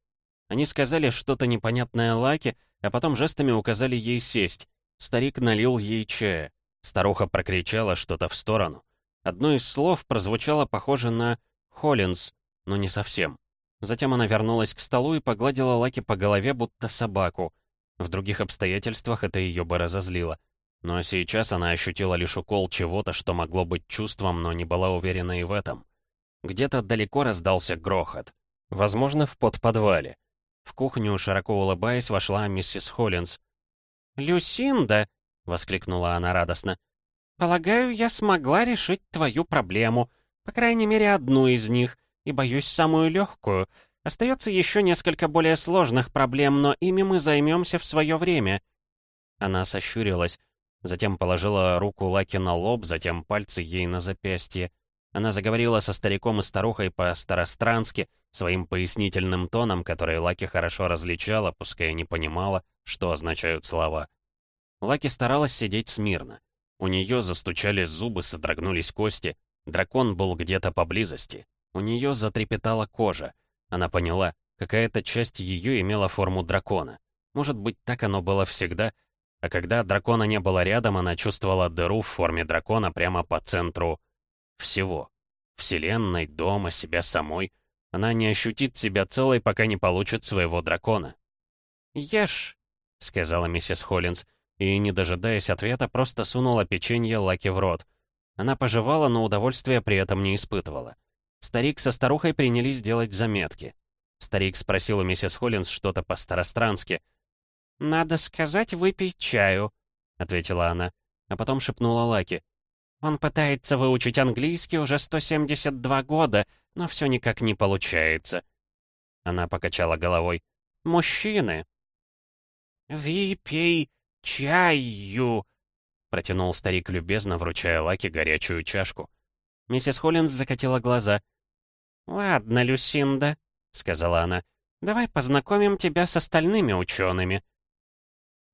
Они сказали что-то непонятное Лаке, а потом жестами указали ей сесть. Старик налил ей чая. Старуха прокричала что-то в сторону. Одно из слов прозвучало похоже на «Холлинс», но не совсем. Затем она вернулась к столу и погладила Лаки по голове, будто собаку. В других обстоятельствах это ее бы разозлило. Но сейчас она ощутила лишь укол чего-то, что могло быть чувством, но не была уверена и в этом. Где-то далеко раздался грохот. Возможно, в подподвале. В кухню, широко улыбаясь, вошла миссис Холлинс. «Люсинда!» — воскликнула она радостно. «Полагаю, я смогла решить твою проблему. По крайней мере, одну из них. И, боюсь, самую легкую. Остается еще несколько более сложных проблем, но ими мы займемся в свое время». Она сощурилась, затем положила руку Лаки на лоб, затем пальцы ей на запястье. Она заговорила со стариком и старухой по-старострански, своим пояснительным тоном, который Лаки хорошо различала, пускай не понимала, что означают слова. Лаки старалась сидеть смирно. У нее застучали зубы, содрогнулись кости. Дракон был где-то поблизости. У нее затрепетала кожа. Она поняла, какая-то часть ее имела форму дракона. Может быть, так оно было всегда. А когда дракона не было рядом, она чувствовала дыру в форме дракона прямо по центру всего. Вселенной, дома, себя самой. Она не ощутит себя целой, пока не получит своего дракона. «Ешь», — сказала миссис Холлинз, и, не дожидаясь ответа, просто сунула печенье Лаки в рот. Она пожевала, но удовольствия при этом не испытывала. Старик со старухой принялись делать заметки. Старик спросил у миссис Холлинз что-то по-старострански. «Надо сказать, выпей чаю», — ответила она, а потом шепнула Лаки. «Он пытается выучить английский уже 172 года, но все никак не получается». Она покачала головой. «Мужчины». «Выпей чаю», — протянул старик любезно, вручая Лаке горячую чашку. Миссис Холлинз закатила глаза. «Ладно, Люсинда», — сказала она, — «давай познакомим тебя с остальными учеными».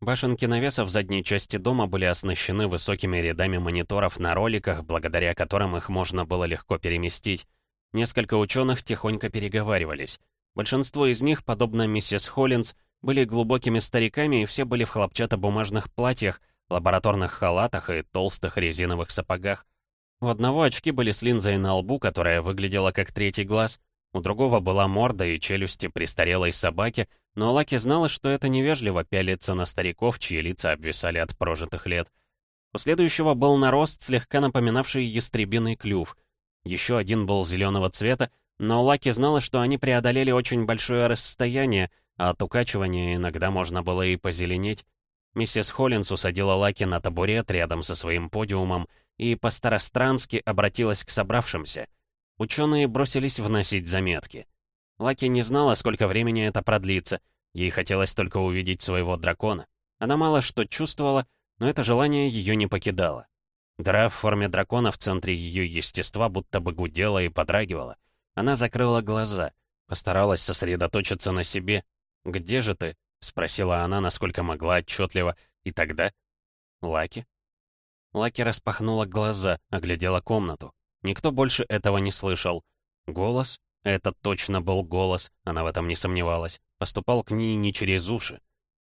Башенки навеса в задней части дома были оснащены высокими рядами мониторов на роликах, благодаря которым их можно было легко переместить. Несколько ученых тихонько переговаривались. Большинство из них, подобно миссис Холлинз, были глубокими стариками и все были в хлопчатобумажных платьях, лабораторных халатах и толстых резиновых сапогах. У одного очки были с линзой на лбу, которая выглядела как третий глаз, у другого была морда и челюсти престарелой собаки, но Лаки знала, что это невежливо пялиться на стариков, чьи лица обвисали от прожитых лет. У следующего был нарост, слегка напоминавший ястребиный клюв. Еще один был зеленого цвета, но Лаки знала, что они преодолели очень большое расстояние, а от укачивания иногда можно было и позеленеть. Миссис Холлинс усадила Лаки на табурет рядом со своим подиумом и по-старострански обратилась к собравшимся. Ученые бросились вносить заметки. Лаки не знала, сколько времени это продлится. Ей хотелось только увидеть своего дракона. Она мало что чувствовала, но это желание ее не покидало. Дыра в форме дракона в центре ее естества будто бы гудела и подрагивала. Она закрыла глаза, постаралась сосредоточиться на себе. «Где же ты?» — спросила она, насколько могла отчетливо. И тогда... Лаки? Лаки распахнула глаза, оглядела комнату. Никто больше этого не слышал. Голос? Это точно был голос, она в этом не сомневалась. Поступал к ней не через уши.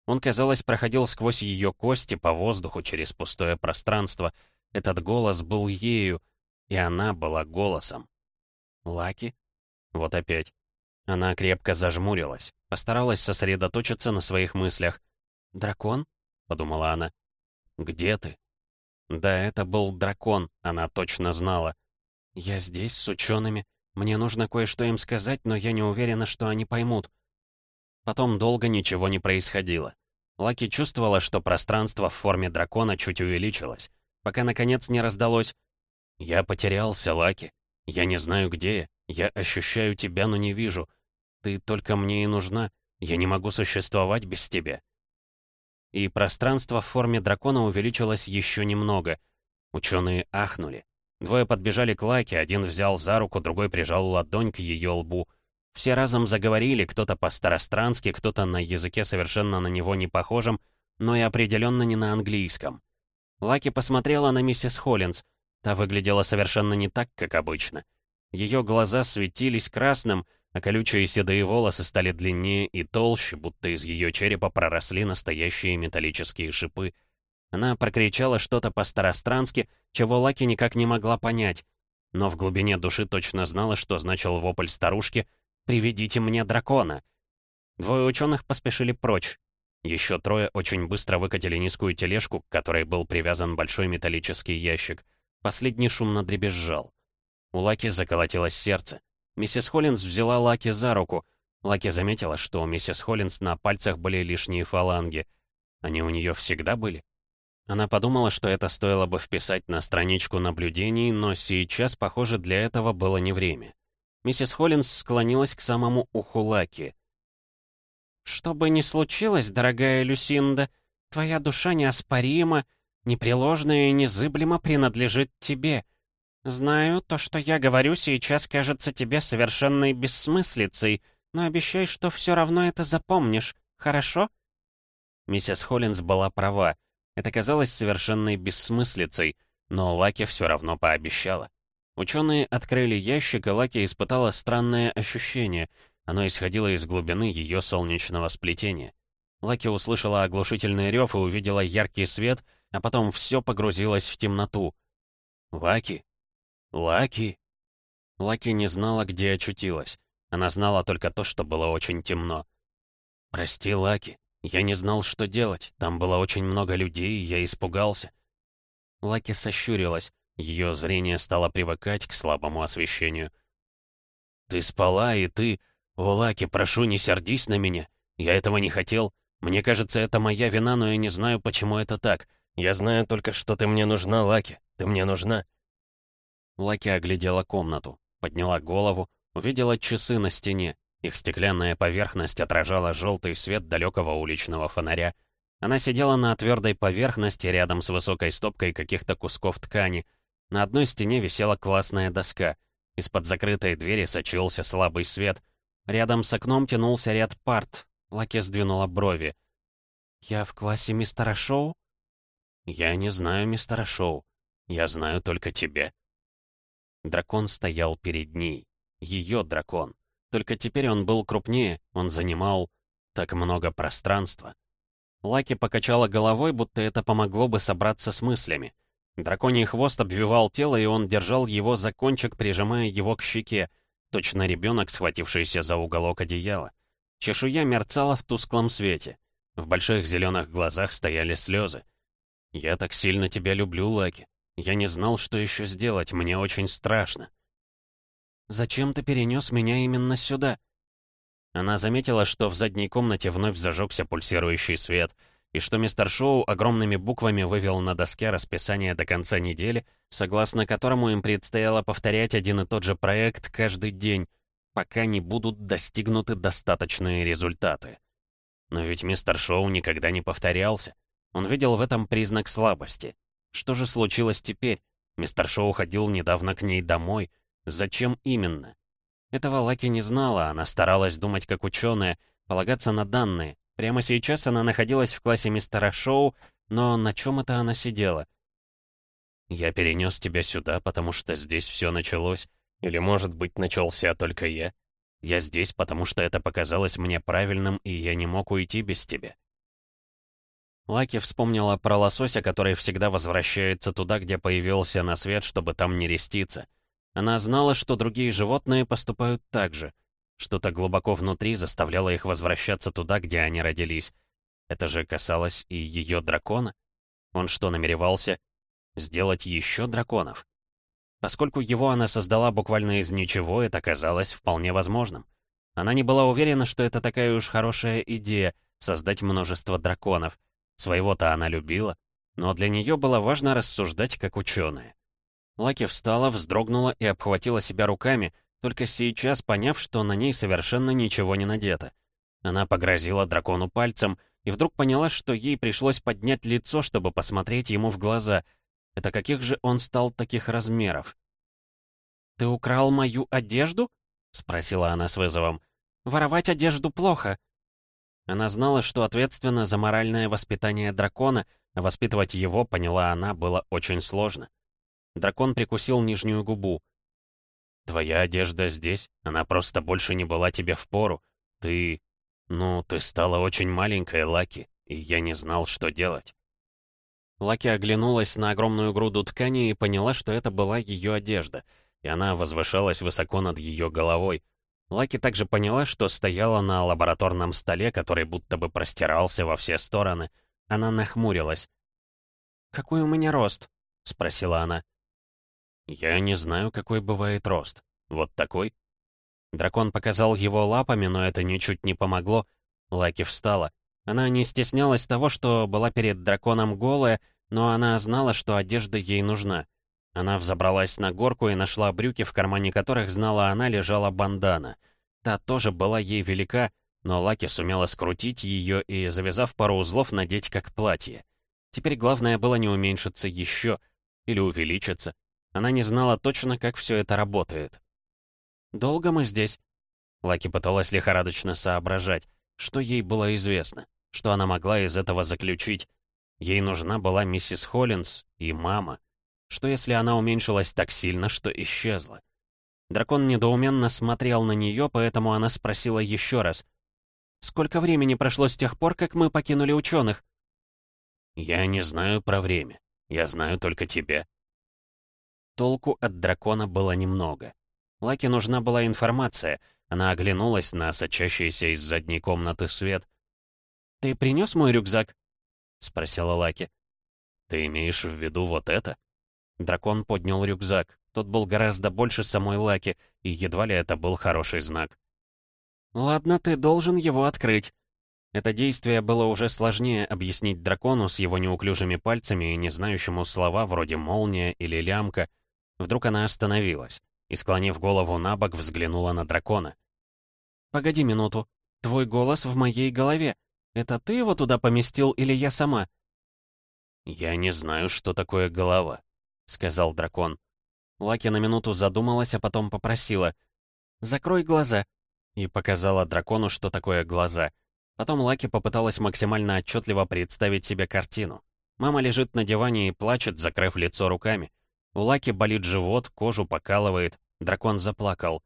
Он, казалось, проходил сквозь ее кости по воздуху через пустое пространство. Этот голос был ею, и она была голосом. Лаки? Вот опять. Она крепко зажмурилась, постаралась сосредоточиться на своих мыслях. «Дракон?» — подумала она. «Где ты?» Да, это был дракон, она точно знала. «Я здесь, с учеными. Мне нужно кое-что им сказать, но я не уверена, что они поймут». Потом долго ничего не происходило. Лаки чувствовала, что пространство в форме дракона чуть увеличилось, пока наконец не раздалось «Я потерялся, Лаки. Я не знаю, где я. Я ощущаю тебя, но не вижу. Ты только мне и нужна. Я не могу существовать без тебя». И пространство в форме дракона увеличилось еще немного. Ученые ахнули. Двое подбежали к Лаке, один взял за руку, другой прижал ладонь к ее лбу. Все разом заговорили, кто-то по-старострански, кто-то на языке совершенно на него не похожем, но и определенно не на английском. Лаки посмотрела на миссис Холлинс. Та выглядела совершенно не так, как обычно. Ее глаза светились красным, а колючие седые волосы стали длиннее и толще, будто из ее черепа проросли настоящие металлические шипы. Она прокричала что-то по-старострански, чего Лаки никак не могла понять, но в глубине души точно знала, что значил вопль старушки «Приведите мне дракона!». Двое ученых поспешили прочь. Еще трое очень быстро выкатили низкую тележку, к которой был привязан большой металлический ящик. Последний шумно дребезжал. У Лаки заколотилось сердце. Миссис Холлинс взяла Лаки за руку. Лаки заметила, что у миссис Холлинс на пальцах были лишние фаланги. Они у нее всегда были? Она подумала, что это стоило бы вписать на страничку наблюдений, но сейчас, похоже, для этого было не время. Миссис Холлинс склонилась к самому уху Лаки. «Что бы ни случилось, дорогая Люсинда, твоя душа неоспорима, непреложна и незыблемо принадлежит тебе. Знаю, то, что я говорю, сейчас кажется тебе совершенной бессмыслицей, но обещай, что все равно это запомнишь, хорошо?» Миссис Холлинс была права. Это казалось совершенной бессмыслицей, но Лаки все равно пообещала. Ученые открыли ящик, и Лаки испытала странное ощущение. Оно исходило из глубины ее солнечного сплетения. Лаки услышала оглушительный рев и увидела яркий свет, а потом все погрузилось в темноту. «Лаки? Лаки?» Лаки не знала, где очутилась. Она знала только то, что было очень темно. «Прости, Лаки», я не знал, что делать. Там было очень много людей, и я испугался. Лаки сощурилась. Ее зрение стало привыкать к слабому освещению. «Ты спала, и ты... О, Лаки, прошу, не сердись на меня. Я этого не хотел. Мне кажется, это моя вина, но я не знаю, почему это так. Я знаю только, что ты мне нужна, Лаки. Ты мне нужна». Лаки оглядела комнату, подняла голову, увидела часы на стене. Их стеклянная поверхность отражала желтый свет далекого уличного фонаря. Она сидела на твердой поверхности рядом с высокой стопкой каких-то кусков ткани. На одной стене висела классная доска. Из-под закрытой двери сочился слабый свет. Рядом с окном тянулся ряд парт. Лаки сдвинула брови. «Я в классе мистера Шоу?» «Я не знаю мистера Шоу. Я знаю только тебя». Дракон стоял перед ней. Ее дракон. Только теперь он был крупнее, он занимал так много пространства. Лаки покачала головой, будто это помогло бы собраться с мыслями. Драконий хвост обвивал тело, и он держал его за кончик, прижимая его к щеке, точно ребенок, схватившийся за уголок одеяла. Чешуя мерцала в тусклом свете. В больших зеленых глазах стояли слезы. «Я так сильно тебя люблю, Лаки. Я не знал, что еще сделать, мне очень страшно». Зачем ты перенес меня именно сюда?» Она заметила, что в задней комнате вновь зажегся пульсирующий свет, и что мистер Шоу огромными буквами вывел на доске расписание до конца недели, согласно которому им предстояло повторять один и тот же проект каждый день, пока не будут достигнуты достаточные результаты. Но ведь мистер Шоу никогда не повторялся. Он видел в этом признак слабости. Что же случилось теперь? Мистер Шоу ходил недавно к ней домой, Зачем именно? Этого Лаки не знала, она старалась думать как ученая, полагаться на данные. Прямо сейчас она находилась в классе мистера Шоу, но на чем это она сидела? «Я перенес тебя сюда, потому что здесь все началось. Или, может быть, начался только я. Я здесь, потому что это показалось мне правильным, и я не мог уйти без тебя». Лаки вспомнила про лосося, который всегда возвращается туда, где появился на свет, чтобы там не реститься. Она знала, что другие животные поступают так же. Что-то глубоко внутри заставляло их возвращаться туда, где они родились. Это же касалось и ее дракона. Он что, намеревался сделать еще драконов? Поскольку его она создала буквально из ничего, это казалось вполне возможным. Она не была уверена, что это такая уж хорошая идея, создать множество драконов. Своего-то она любила, но для нее было важно рассуждать как ученая. Лаки встала, вздрогнула и обхватила себя руками, только сейчас поняв, что на ней совершенно ничего не надето. Она погрозила дракону пальцем и вдруг поняла, что ей пришлось поднять лицо, чтобы посмотреть ему в глаза. Это каких же он стал таких размеров? «Ты украл мою одежду?» — спросила она с вызовом. «Воровать одежду плохо». Она знала, что ответственна за моральное воспитание дракона, а воспитывать его, поняла она, было очень сложно. Дракон прикусил нижнюю губу. «Твоя одежда здесь, она просто больше не была тебе в пору. Ты... ну, ты стала очень маленькой, Лаки, и я не знал, что делать». Лаки оглянулась на огромную груду ткани и поняла, что это была ее одежда — и она возвышалась высоко над ее головой. Лаки также поняла, что стояла на лабораторном столе, который будто бы простирался во все стороны. Она нахмурилась. «Какой у меня рост?» — спросила она. «Я не знаю, какой бывает рост. Вот такой?» Дракон показал его лапами, но это ничуть не помогло. Лаки встала. Она не стеснялась того, что была перед драконом голая, но она знала, что одежда ей нужна. Она взобралась на горку и нашла брюки, в кармане которых, знала она, лежала бандана. Та тоже была ей велика, но Лаки сумела скрутить ее и, завязав пару узлов, надеть как платье. Теперь главное было не уменьшиться еще или увеличиться. Она не знала точно, как все это работает. «Долго мы здесь?» Лаки пыталась лихорадочно соображать, что ей было известно, что она могла из этого заключить. Ей нужна была миссис Холлинс и мама. Что если она уменьшилась так сильно, что исчезла? Дракон недоуменно смотрел на нее, поэтому она спросила еще раз. «Сколько времени прошло с тех пор, как мы покинули ученых?» «Я не знаю про время. Я знаю только тебя». Толку от дракона было немного. Лаке нужна была информация. Она оглянулась на сочащийся из задней комнаты свет. «Ты принес мой рюкзак?» — спросила Лаки. «Ты имеешь в виду вот это?» Дракон поднял рюкзак. Тот был гораздо больше самой Лаки, и едва ли это был хороший знак. «Ладно, ты должен его открыть». Это действие было уже сложнее объяснить дракону с его неуклюжими пальцами и не знающему слова вроде «молния» или «лямка». Вдруг она остановилась и, склонив голову на бок, взглянула на дракона. «Погоди минуту. Твой голос в моей голове. Это ты его туда поместил или я сама?» «Я не знаю, что такое голова», — сказал дракон. Лаки на минуту задумалась, а потом попросила. «Закрой глаза», и показала дракону, что такое глаза. Потом Лаки попыталась максимально отчетливо представить себе картину. Мама лежит на диване и плачет, закрыв лицо руками. У Лаки болит живот, кожу покалывает. Дракон заплакал.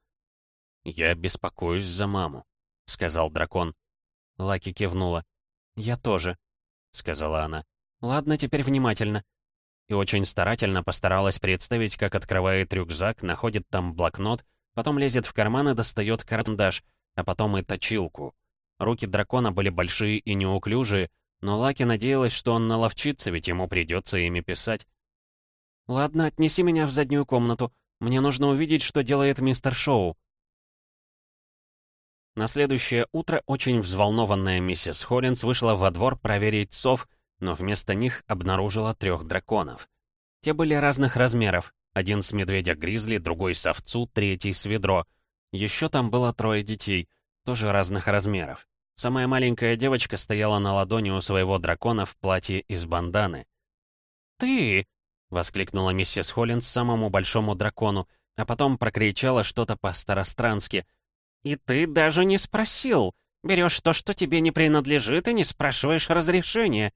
«Я беспокоюсь за маму», — сказал дракон. Лаки кивнула. «Я тоже», — сказала она. «Ладно, теперь внимательно и очень старательно постаралась представить, как открывает рюкзак, находит там блокнот, потом лезет в карман и достает карандаш, а потом и точилку. Руки дракона были большие и неуклюжие, но Лаки надеялась, что он наловчится, ведь ему придется ими писать. «Ладно, отнеси меня в заднюю комнату. Мне нужно увидеть, что делает мистер Шоу». На следующее утро очень взволнованная миссис Холлинс вышла во двор проверить сов, но вместо них обнаружила трех драконов. Те были разных размеров. Один с медведя-гризли, другой с овцу, третий с ведро. Еще там было трое детей, тоже разных размеров. Самая маленькая девочка стояла на ладони у своего дракона в платье из банданы. «Ты!» — воскликнула миссис Холлинс самому большому дракону, а потом прокричала что-то по-старострански. «И ты даже не спросил! Берешь то, что тебе не принадлежит, и не спрашиваешь разрешения!»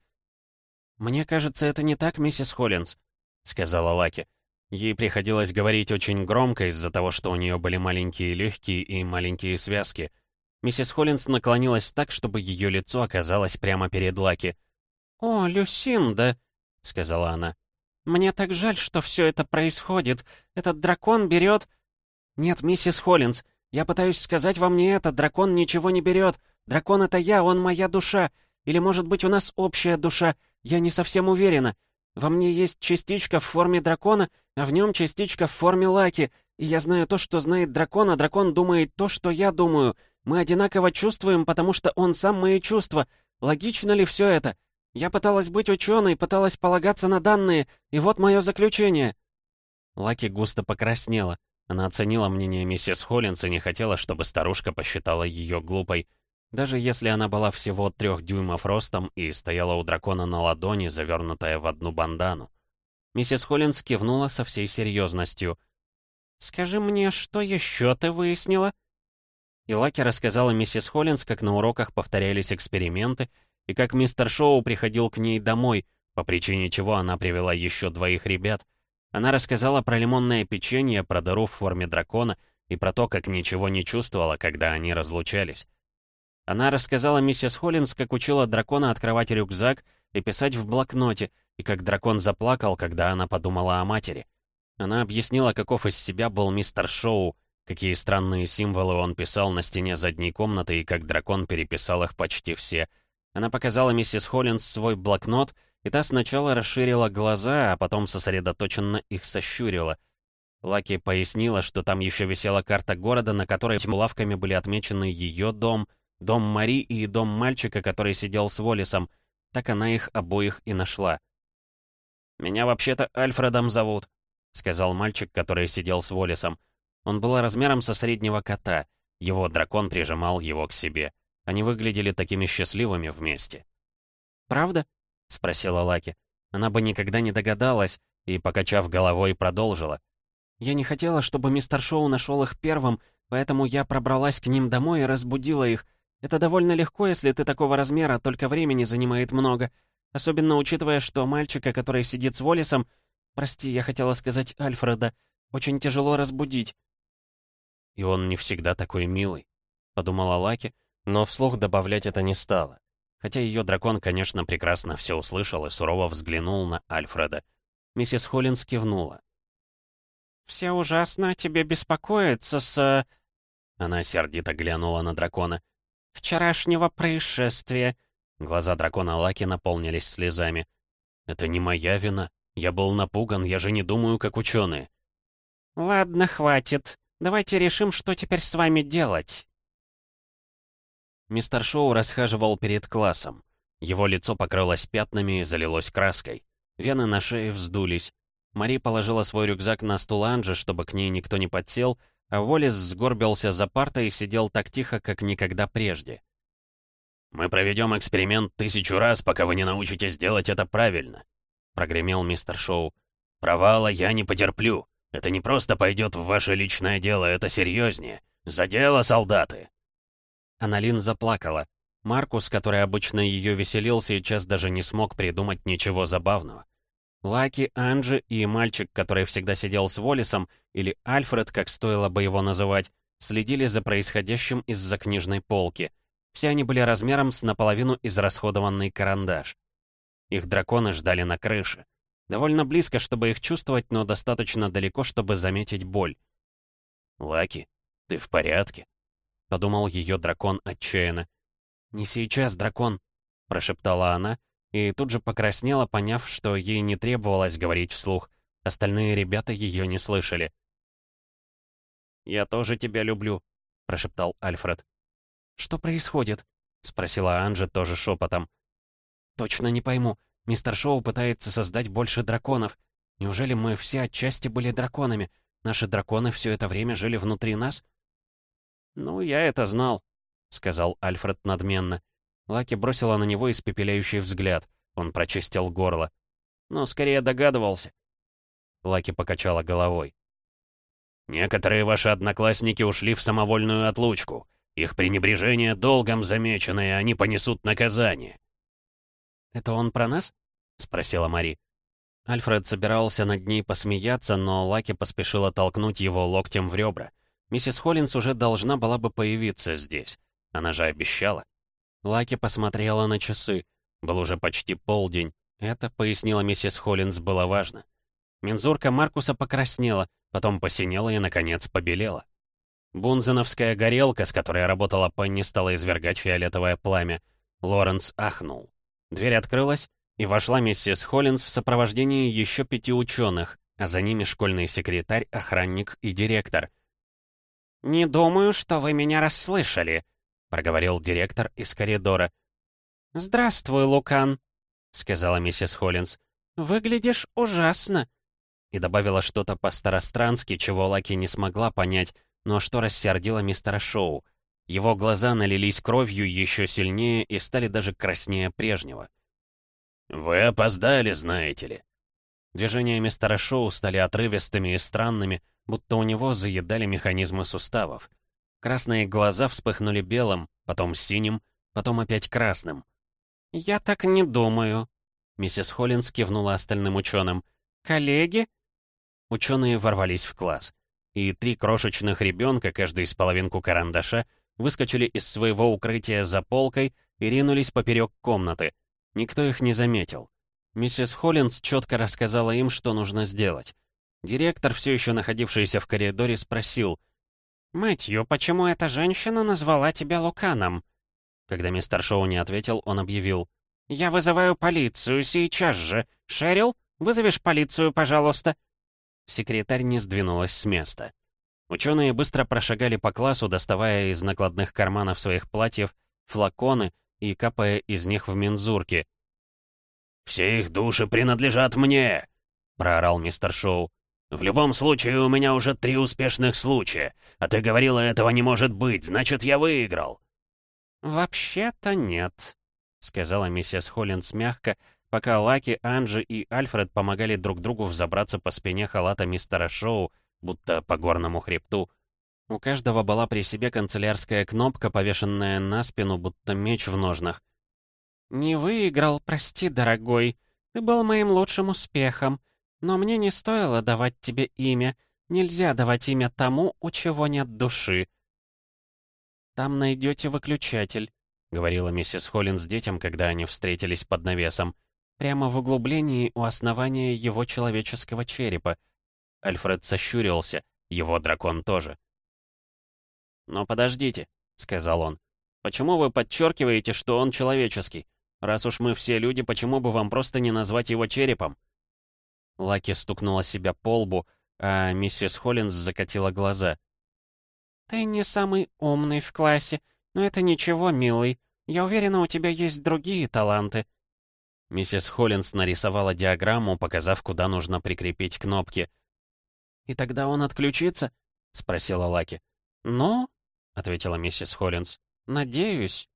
«Мне кажется, это не так, миссис Холлинс», — сказала Лаки. Ей приходилось говорить очень громко из-за того, что у нее были маленькие легкие и маленькие связки. Миссис Холлинс наклонилась так, чтобы ее лицо оказалось прямо перед Лаки. «О, Люсинда», — сказала она. «Мне так жаль, что все это происходит. Этот дракон берет...» «Нет, миссис Холлинс, я пытаюсь сказать вам не это. Дракон ничего не берет. Дракон — это я, он моя душа. Или, может быть, у нас общая душа. «Я не совсем уверена. Во мне есть частичка в форме дракона, а в нем частичка в форме лаки. И я знаю то, что знает дракон, а дракон думает то, что я думаю. Мы одинаково чувствуем, потому что он сам мои чувства. Логично ли все это? Я пыталась быть ученой, пыталась полагаться на данные, и вот мое заключение». Лаки густо покраснела. Она оценила мнение миссис Холлинс и не хотела, чтобы старушка посчитала ее глупой. Даже если она была всего трех дюймов ростом и стояла у дракона на ладони, завернутая в одну бандану. Миссис Холлинс кивнула со всей серьезностью. «Скажи мне, что еще ты выяснила?» И Лаки рассказала миссис Холлинс, как на уроках повторялись эксперименты, и как мистер Шоу приходил к ней домой, по причине чего она привела еще двоих ребят. Она рассказала про лимонное печенье, про дыру в форме дракона и про то, как ничего не чувствовала, когда они разлучались. Она рассказала миссис Холлинс, как учила дракона открывать рюкзак и писать в блокноте, и как дракон заплакал, когда она подумала о матери. Она объяснила, каков из себя был мистер Шоу, Какие странные символы он писал на стене задней комнаты и как дракон переписал их почти все. Она показала миссис Холлинс свой блокнот, и та сначала расширила глаза, а потом сосредоточенно их сощурила. Лаки пояснила, что там еще висела карта города, на которой лавками были отмечены ее дом, дом Мари и дом мальчика, который сидел с Волисом. Так она их обоих и нашла. «Меня вообще-то Альфредом зовут», — сказал мальчик, который сидел с Волисом. Он был размером со среднего кота. Его дракон прижимал его к себе. Они выглядели такими счастливыми вместе. «Правда?» — спросила Лаки. Она бы никогда не догадалась и, покачав головой, продолжила. «Я не хотела, чтобы мистер Шоу нашел их первым, поэтому я пробралась к ним домой и разбудила их. Это довольно легко, если ты такого размера, только времени занимает много. Особенно учитывая, что мальчика, который сидит с Волисом... Прости, я хотела сказать Альфреда. Очень тяжело разбудить. И он не всегда такой милый, подумала Лаки, но вслух добавлять это не стала. Хотя ее дракон, конечно, прекрасно все услышал и сурово взглянул на Альфреда. Миссис Холлинс кивнула. «Все ужасно о тебе беспокоятся с...» Она сердито глянула на дракона. «Вчерашнего происшествия...» Глаза дракона Лаки наполнились слезами. «Это не моя вина. Я был напуган, я же не думаю, как ученые». «Ладно, хватит», Давайте решим, что теперь с вами делать». Мистер Шоу расхаживал перед классом. Его лицо покрылось пятнами и залилось краской. Вены на шее вздулись. Мари положила свой рюкзак на стул Анжи, чтобы к ней никто не подсел, а Волис сгорбился за партой и сидел так тихо, как никогда прежде. «Мы проведем эксперимент тысячу раз, пока вы не научитесь делать это правильно», — прогремел мистер Шоу. «Провала я не потерплю. Это не просто пойдет в ваше личное дело, это серьезнее. За дело, солдаты!» Аналин заплакала. Маркус, который обычно ее веселил, сейчас даже не смог придумать ничего забавного. Лаки, Анджи и мальчик, который всегда сидел с Волисом, или Альфред, как стоило бы его называть, следили за происходящим из-за книжной полки. Все они были размером с наполовину израсходованный карандаш. Их драконы ждали на крыше. Довольно близко, чтобы их чувствовать, но достаточно далеко, чтобы заметить боль. «Лаки, ты в порядке?» — подумал ее дракон отчаянно. «Не сейчас, дракон», — прошептала она, и тут же покраснела, поняв, что ей не требовалось говорить вслух. Остальные ребята ее не слышали. «Я тоже тебя люблю», — прошептал Альфред. «Что происходит?» — спросила Анжа тоже шепотом. «Точно не пойму. Мистер Шоу пытается создать больше драконов. Неужели мы все отчасти были драконами? Наши драконы все это время жили внутри нас? «Ну, я это знал», — сказал Альфред надменно. Лаки бросила на него испепеляющий взгляд. Он прочистил горло. «Ну, скорее догадывался». Лаки покачала головой. «Некоторые ваши одноклассники ушли в самовольную отлучку. Их пренебрежение долгом замечено, и они понесут наказание. «Это он про нас?» — спросила Мари. Альфред собирался над ней посмеяться, но Лаки поспешила толкнуть его локтем в ребра. Миссис Холлинс уже должна была бы появиться здесь. Она же обещала. Лаки посмотрела на часы. Был уже почти полдень. Это, пояснила миссис Холлинс, было важно. Мензурка Маркуса покраснела, потом посинела и, наконец, побелела. Бунзеновская горелка, с которой работала Пенни, стала извергать фиолетовое пламя. Лоренс ахнул. Дверь открылась, и вошла миссис Холлинс в сопровождении еще пяти ученых, а за ними школьный секретарь, охранник и директор. «Не думаю, что вы меня расслышали», — проговорил директор из коридора. «Здравствуй, Лукан», — сказала миссис Холлинс. «Выглядишь ужасно». И добавила что-то по-старострански, чего Лаки не смогла понять, но что рассердило мистера Шоу. Его глаза налились кровью еще сильнее и стали даже краснее прежнего. «Вы опоздали, знаете ли». Движения мистера Шоу стали отрывистыми и странными, будто у него заедали механизмы суставов. Красные глаза вспыхнули белым, потом синим, потом опять красным. «Я так не думаю», — миссис Холлинс кивнула остальным ученым. «Коллеги?» Ученые ворвались в класс, и три крошечных ребенка, каждый с половинку карандаша, выскочили из своего укрытия за полкой и ринулись поперек комнаты. Никто их не заметил. Миссис Холлинс четко рассказала им, что нужно сделать. Директор, все еще находившийся в коридоре, спросил, «Мэтью, почему эта женщина назвала тебя Луканом?» Когда мистер Шоу не ответил, он объявил, «Я вызываю полицию сейчас же. Шерил, вызовешь полицию, пожалуйста?» Секретарь не сдвинулась с места. Ученые быстро прошагали по классу, доставая из накладных карманов своих платьев флаконы и капая из них в мензурки. «Все их души принадлежат мне!» — проорал мистер Шоу. «В любом случае, у меня уже три успешных случая. А ты говорила, этого не может быть, значит, я выиграл». «Вообще-то нет», — сказала миссис Холлинс мягко, пока Лаки, Анджи и Альфред помогали друг другу взобраться по спине халата мистера Шоу, будто по горному хребту. У каждого была при себе канцелярская кнопка, повешенная на спину, будто меч в ножнах. «Не выиграл, прости, дорогой. Ты был моим лучшим успехом. Но мне не стоило давать тебе имя. Нельзя давать имя тому, у чего нет души. «Там найдете выключатель», — говорила миссис Холлинс детям, когда они встретились под навесом. «Прямо в углублении у основания его человеческого черепа». Альфред сощурился, его дракон тоже. «Но подождите», — сказал он. «Почему вы подчеркиваете, что он человеческий? Раз уж мы все люди, почему бы вам просто не назвать его черепом?» Лаки стукнула себя по лбу, а миссис Холлинс закатила глаза. «Ты не самый умный в классе, но это ничего, милый. Я уверена, у тебя есть другие таланты». Миссис Холлинс нарисовала диаграмму, показав, куда нужно прикрепить кнопки. «И тогда он отключится?» — спросила Лаки. «Ну?» — ответила миссис Холлинс. «Надеюсь».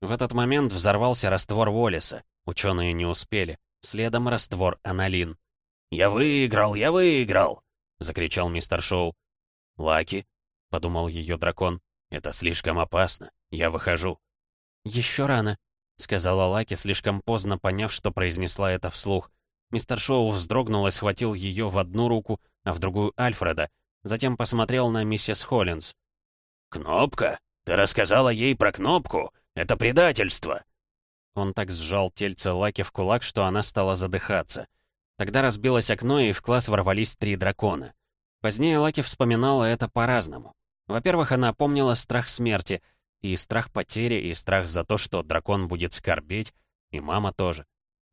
В этот момент взорвался раствор Уоллеса. Ученые не успели. Следом раствор анолин. «Я выиграл! Я выиграл!» — закричал мистер Шоу. «Лаки», — подумал ее дракон, — «это слишком опасно. Я выхожу». «Еще рано», — сказала Лаки, слишком поздно поняв, что произнесла это вслух. Мистер Шоу вздрогнул и схватил ее в одну руку, а в другую Альфреда. Затем посмотрел на миссис Холлинс. «Кнопка? Ты рассказала ей про кнопку? Это предательство!» Он так сжал тельце Лаки в кулак, что она стала задыхаться. Тогда разбилось окно, и в класс ворвались три дракона. Позднее Лаки вспоминала это по-разному. Во-первых, она помнила страх смерти, и страх потери, и страх за то, что дракон будет скорбеть, и мама тоже.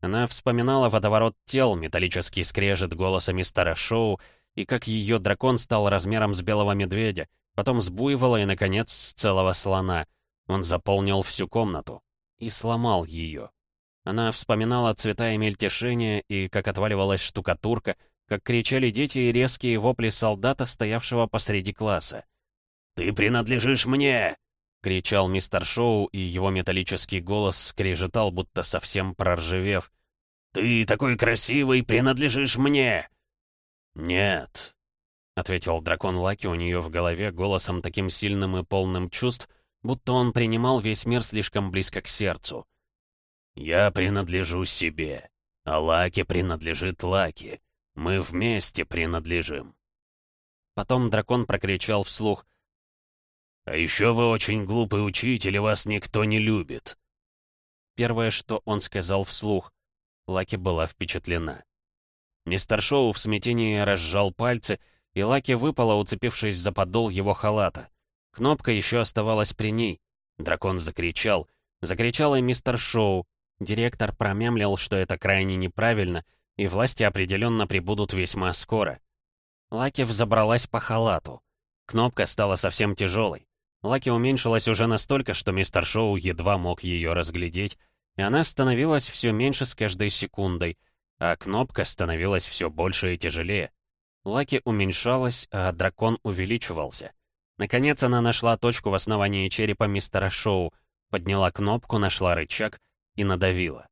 Она вспоминала водоворот тел, металлический скрежет голоса мистера Шоу, и как ее дракон стал размером с белого медведя, потом с буйвола и, наконец, с целого слона. Он заполнил всю комнату и сломал ее. Она вспоминала цвета и мельтешения, и как отваливалась штукатурка, как кричали дети и резкие вопли солдата, стоявшего посреди класса. «Ты принадлежишь мне!» — кричал мистер Шоу, и его металлический голос скрежетал, будто совсем проржавев. «Ты такой красивый, принадлежишь мне!» «Нет», — ответил дракон Лаки у нее в голове голосом таким сильным и полным чувств, будто он принимал весь мир слишком близко к сердцу. «Я принадлежу себе, а Лаки принадлежит Лаки. Мы вместе принадлежим». Потом дракон прокричал вслух. «А еще вы очень глупый учитель, и вас никто не любит». Первое, что он сказал вслух. Лаки была впечатлена. Мистер Шоу в смятении разжал пальцы, и Лаки выпала, уцепившись за подол его халата. Кнопка еще оставалась при ней. Дракон закричал. Закричал и мистер Шоу. Директор промямлил, что это крайне неправильно, и власти определенно прибудут весьма скоро. Лаки взобралась по халату. Кнопка стала совсем тяжелой. Лаки уменьшилась уже настолько, что мистер Шоу едва мог ее разглядеть, и она становилась все меньше с каждой секундой, а кнопка становилась все больше и тяжелее. Лаки уменьшалась, а дракон увеличивался. Наконец она нашла точку в основании черепа мистера Шоу, подняла кнопку, нашла рычаг и надавила.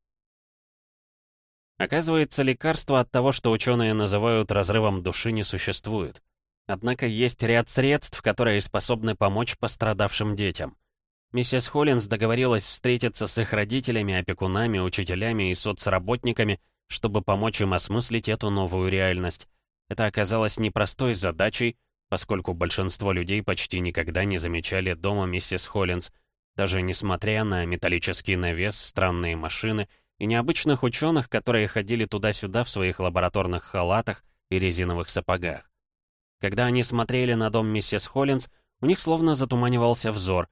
Оказывается, лекарства от того, что ученые называют разрывом души, не существует. Однако есть ряд средств, которые способны помочь пострадавшим детям. Миссис Холлинс договорилась встретиться с их родителями, опекунами, учителями и соцработниками, чтобы помочь им осмыслить эту новую реальность. Это оказалось непростой задачей, поскольку большинство людей почти никогда не замечали дома миссис Холлинс, даже несмотря на металлический навес, странные машины и необычных ученых, которые ходили туда-сюда в своих лабораторных халатах и резиновых сапогах. Когда они смотрели на дом миссис Холлинс, у них словно затуманивался взор.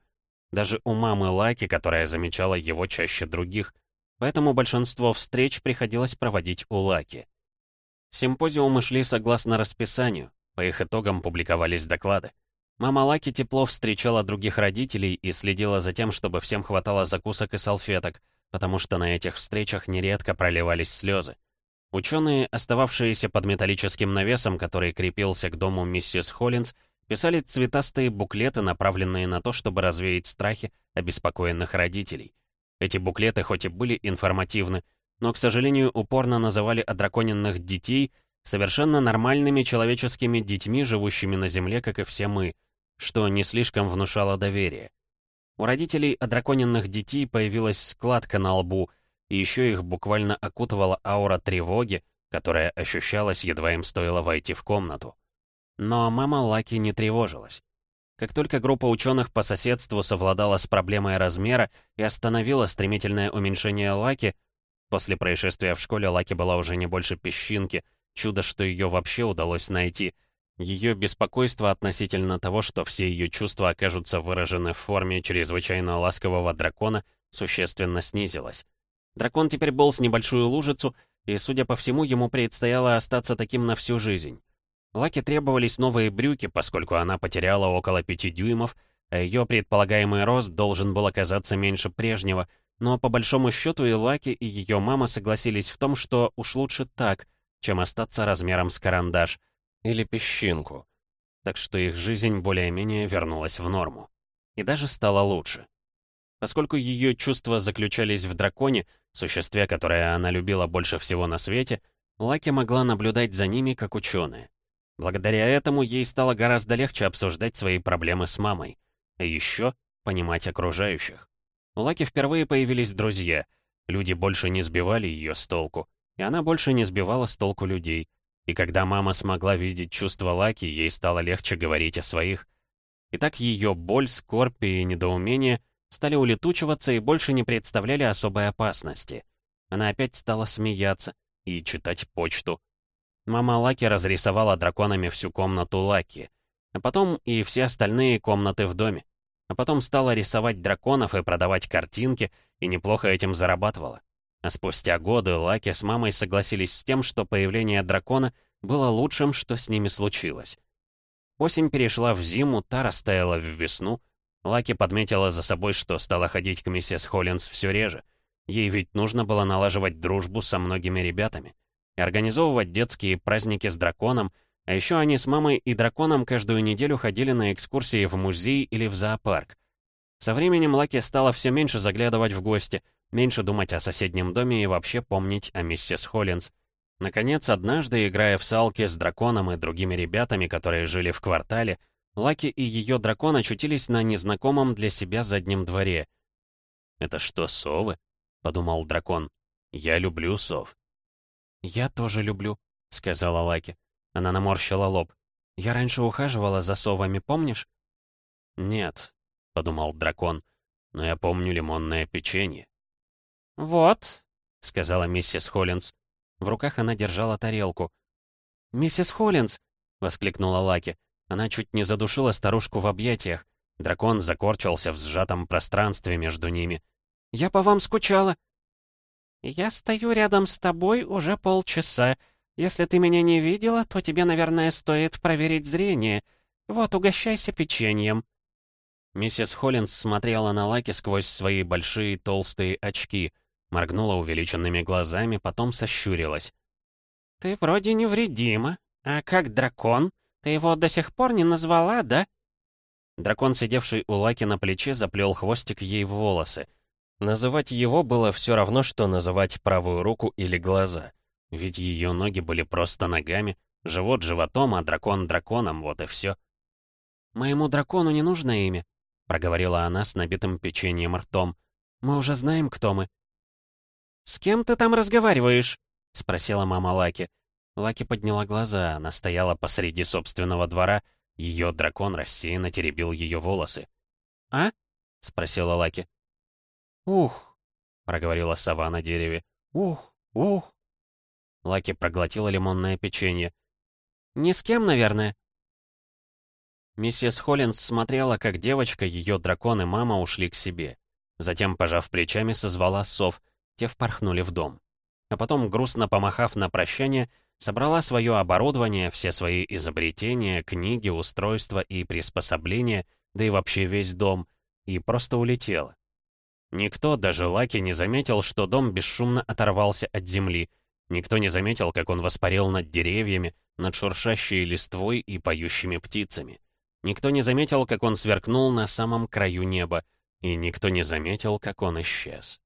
Даже у мамы Лаки, которая замечала его чаще других. Поэтому большинство встреч приходилось проводить у Лаки. Симпозиумы шли согласно расписанию, по их итогам публиковались доклады. Мама Лаки тепло встречала других родителей и следила за тем, чтобы всем хватало закусок и салфеток, потому что на этих встречах нередко проливались слезы. Ученые, остававшиеся под металлическим навесом, который крепился к дому миссис Холлинс, писали цветастые буклеты, направленные на то, чтобы развеять страхи обеспокоенных родителей. Эти буклеты хоть и были информативны, но, к сожалению, упорно называли одраконенных детей совершенно нормальными человеческими детьми, живущими на Земле, как и все мы, что не слишком внушало доверие. У родителей одраконенных детей появилась складка на лбу, и еще их буквально окутывала аура тревоги, которая ощущалась, едва им стоило войти в комнату. Но мама Лаки не тревожилась. Как только группа ученых по соседству совладала с проблемой размера и остановила стремительное уменьшение Лаки, после происшествия в школе Лаки была уже не больше песчинки, чудо, что ее вообще удалось найти — ее беспокойство относительно того, что все ее чувства окажутся выражены в форме чрезвычайно ласкового дракона, существенно снизилось. Дракон теперь был с небольшую лужицу, и, судя по всему, ему предстояло остаться таким на всю жизнь. Лаке требовались новые брюки, поскольку она потеряла около пяти дюймов, а ее предполагаемый рост должен был оказаться меньше прежнего, но по большому счету и Лаки, и ее мама согласились в том, что уж лучше так, чем остаться размером с карандаш — или песчинку. Так что их жизнь более-менее вернулась в норму. И даже стала лучше. Поскольку ее чувства заключались в драконе, существе, которое она любила больше всего на свете, Лаки могла наблюдать за ними как ученые. Благодаря этому ей стало гораздо легче обсуждать свои проблемы с мамой. А еще понимать окружающих. У Лаки впервые появились друзья. Люди больше не сбивали ее с толку. И она больше не сбивала с толку людей. И когда мама смогла видеть чувства Лаки, ей стало легче говорить о своих. И так ее боль, скорбь и недоумение стали улетучиваться и больше не представляли особой опасности. Она опять стала смеяться и читать почту. Мама Лаки разрисовала драконами всю комнату Лаки, а потом и все остальные комнаты в доме. А потом стала рисовать драконов и продавать картинки, и неплохо этим зарабатывала. А спустя годы Лаки с мамой согласились с тем, что появление дракона было лучшим, что с ними случилось. Осень перешла в зиму, та растаяла в весну. Лаки подметила за собой, что стала ходить к миссис Холлинс все реже. Ей ведь нужно было налаживать дружбу со многими ребятами и организовывать детские праздники с драконом, а еще они с мамой и драконом каждую неделю ходили на экскурсии в музей или в зоопарк. Со временем Лаки стала все меньше заглядывать в гости — меньше думать о соседнем доме и вообще помнить о миссис Холлинс. Наконец, однажды, играя в салки с драконом и другими ребятами, которые жили в квартале, Лаки и ее дракон очутились на незнакомом для себя заднем дворе. «Это что, совы?» — подумал дракон. «Я люблю сов». «Я тоже люблю», — сказала Лаки. Она наморщила лоб. «Я раньше ухаживала за совами, помнишь?» «Нет», — подумал дракон, — «но я помню лимонное печенье». «Вот», — сказала миссис Холлинс. В руках она держала тарелку. «Миссис Холлинс!» — воскликнула Лаки. Она чуть не задушила старушку в объятиях. Дракон закорчился в сжатом пространстве между ними. «Я по вам скучала». «Я стою рядом с тобой уже полчаса. Если ты меня не видела, то тебе, наверное, стоит проверить зрение. Вот, угощайся печеньем». Миссис Холлинс смотрела на Лаки сквозь свои большие толстые очки, моргнула увеличенными глазами, потом сощурилась. «Ты вроде невредима. А как дракон? Ты его до сих пор не назвала, да?» Дракон, сидевший у Лаки на плече, заплел хвостик ей в волосы. Называть его было все равно, что называть правую руку или глаза. Ведь ее ноги были просто ногами, живот животом, а дракон драконом, вот и все. «Моему дракону не нужно имя», — проговорила она с набитым печеньем ртом. «Мы уже знаем, кто мы». «С кем ты там разговариваешь?» — спросила мама Лаки. Лаки подняла глаза, она стояла посреди собственного двора, ее дракон рассеянно теребил ее волосы. «А?» — спросила Лаки. «Ух!» — проговорила сова на дереве. «Ух! Ух!» Лаки проглотила лимонное печенье. «Ни с кем, наверное?» Миссис Холлинс смотрела, как девочка, ее дракон и мама ушли к себе. Затем, пожав плечами, созвала сов, те впорхнули в дом. А потом, грустно помахав на прощание, собрала свое оборудование, все свои изобретения, книги, устройства и приспособления, да и вообще весь дом, и просто улетела. Никто, даже Лаки, не заметил, что дом бесшумно оторвался от земли. Никто не заметил, как он воспарил над деревьями, над шуршащей листвой и поющими птицами. Никто не заметил, как он сверкнул на самом краю неба, и никто не заметил, как он исчез.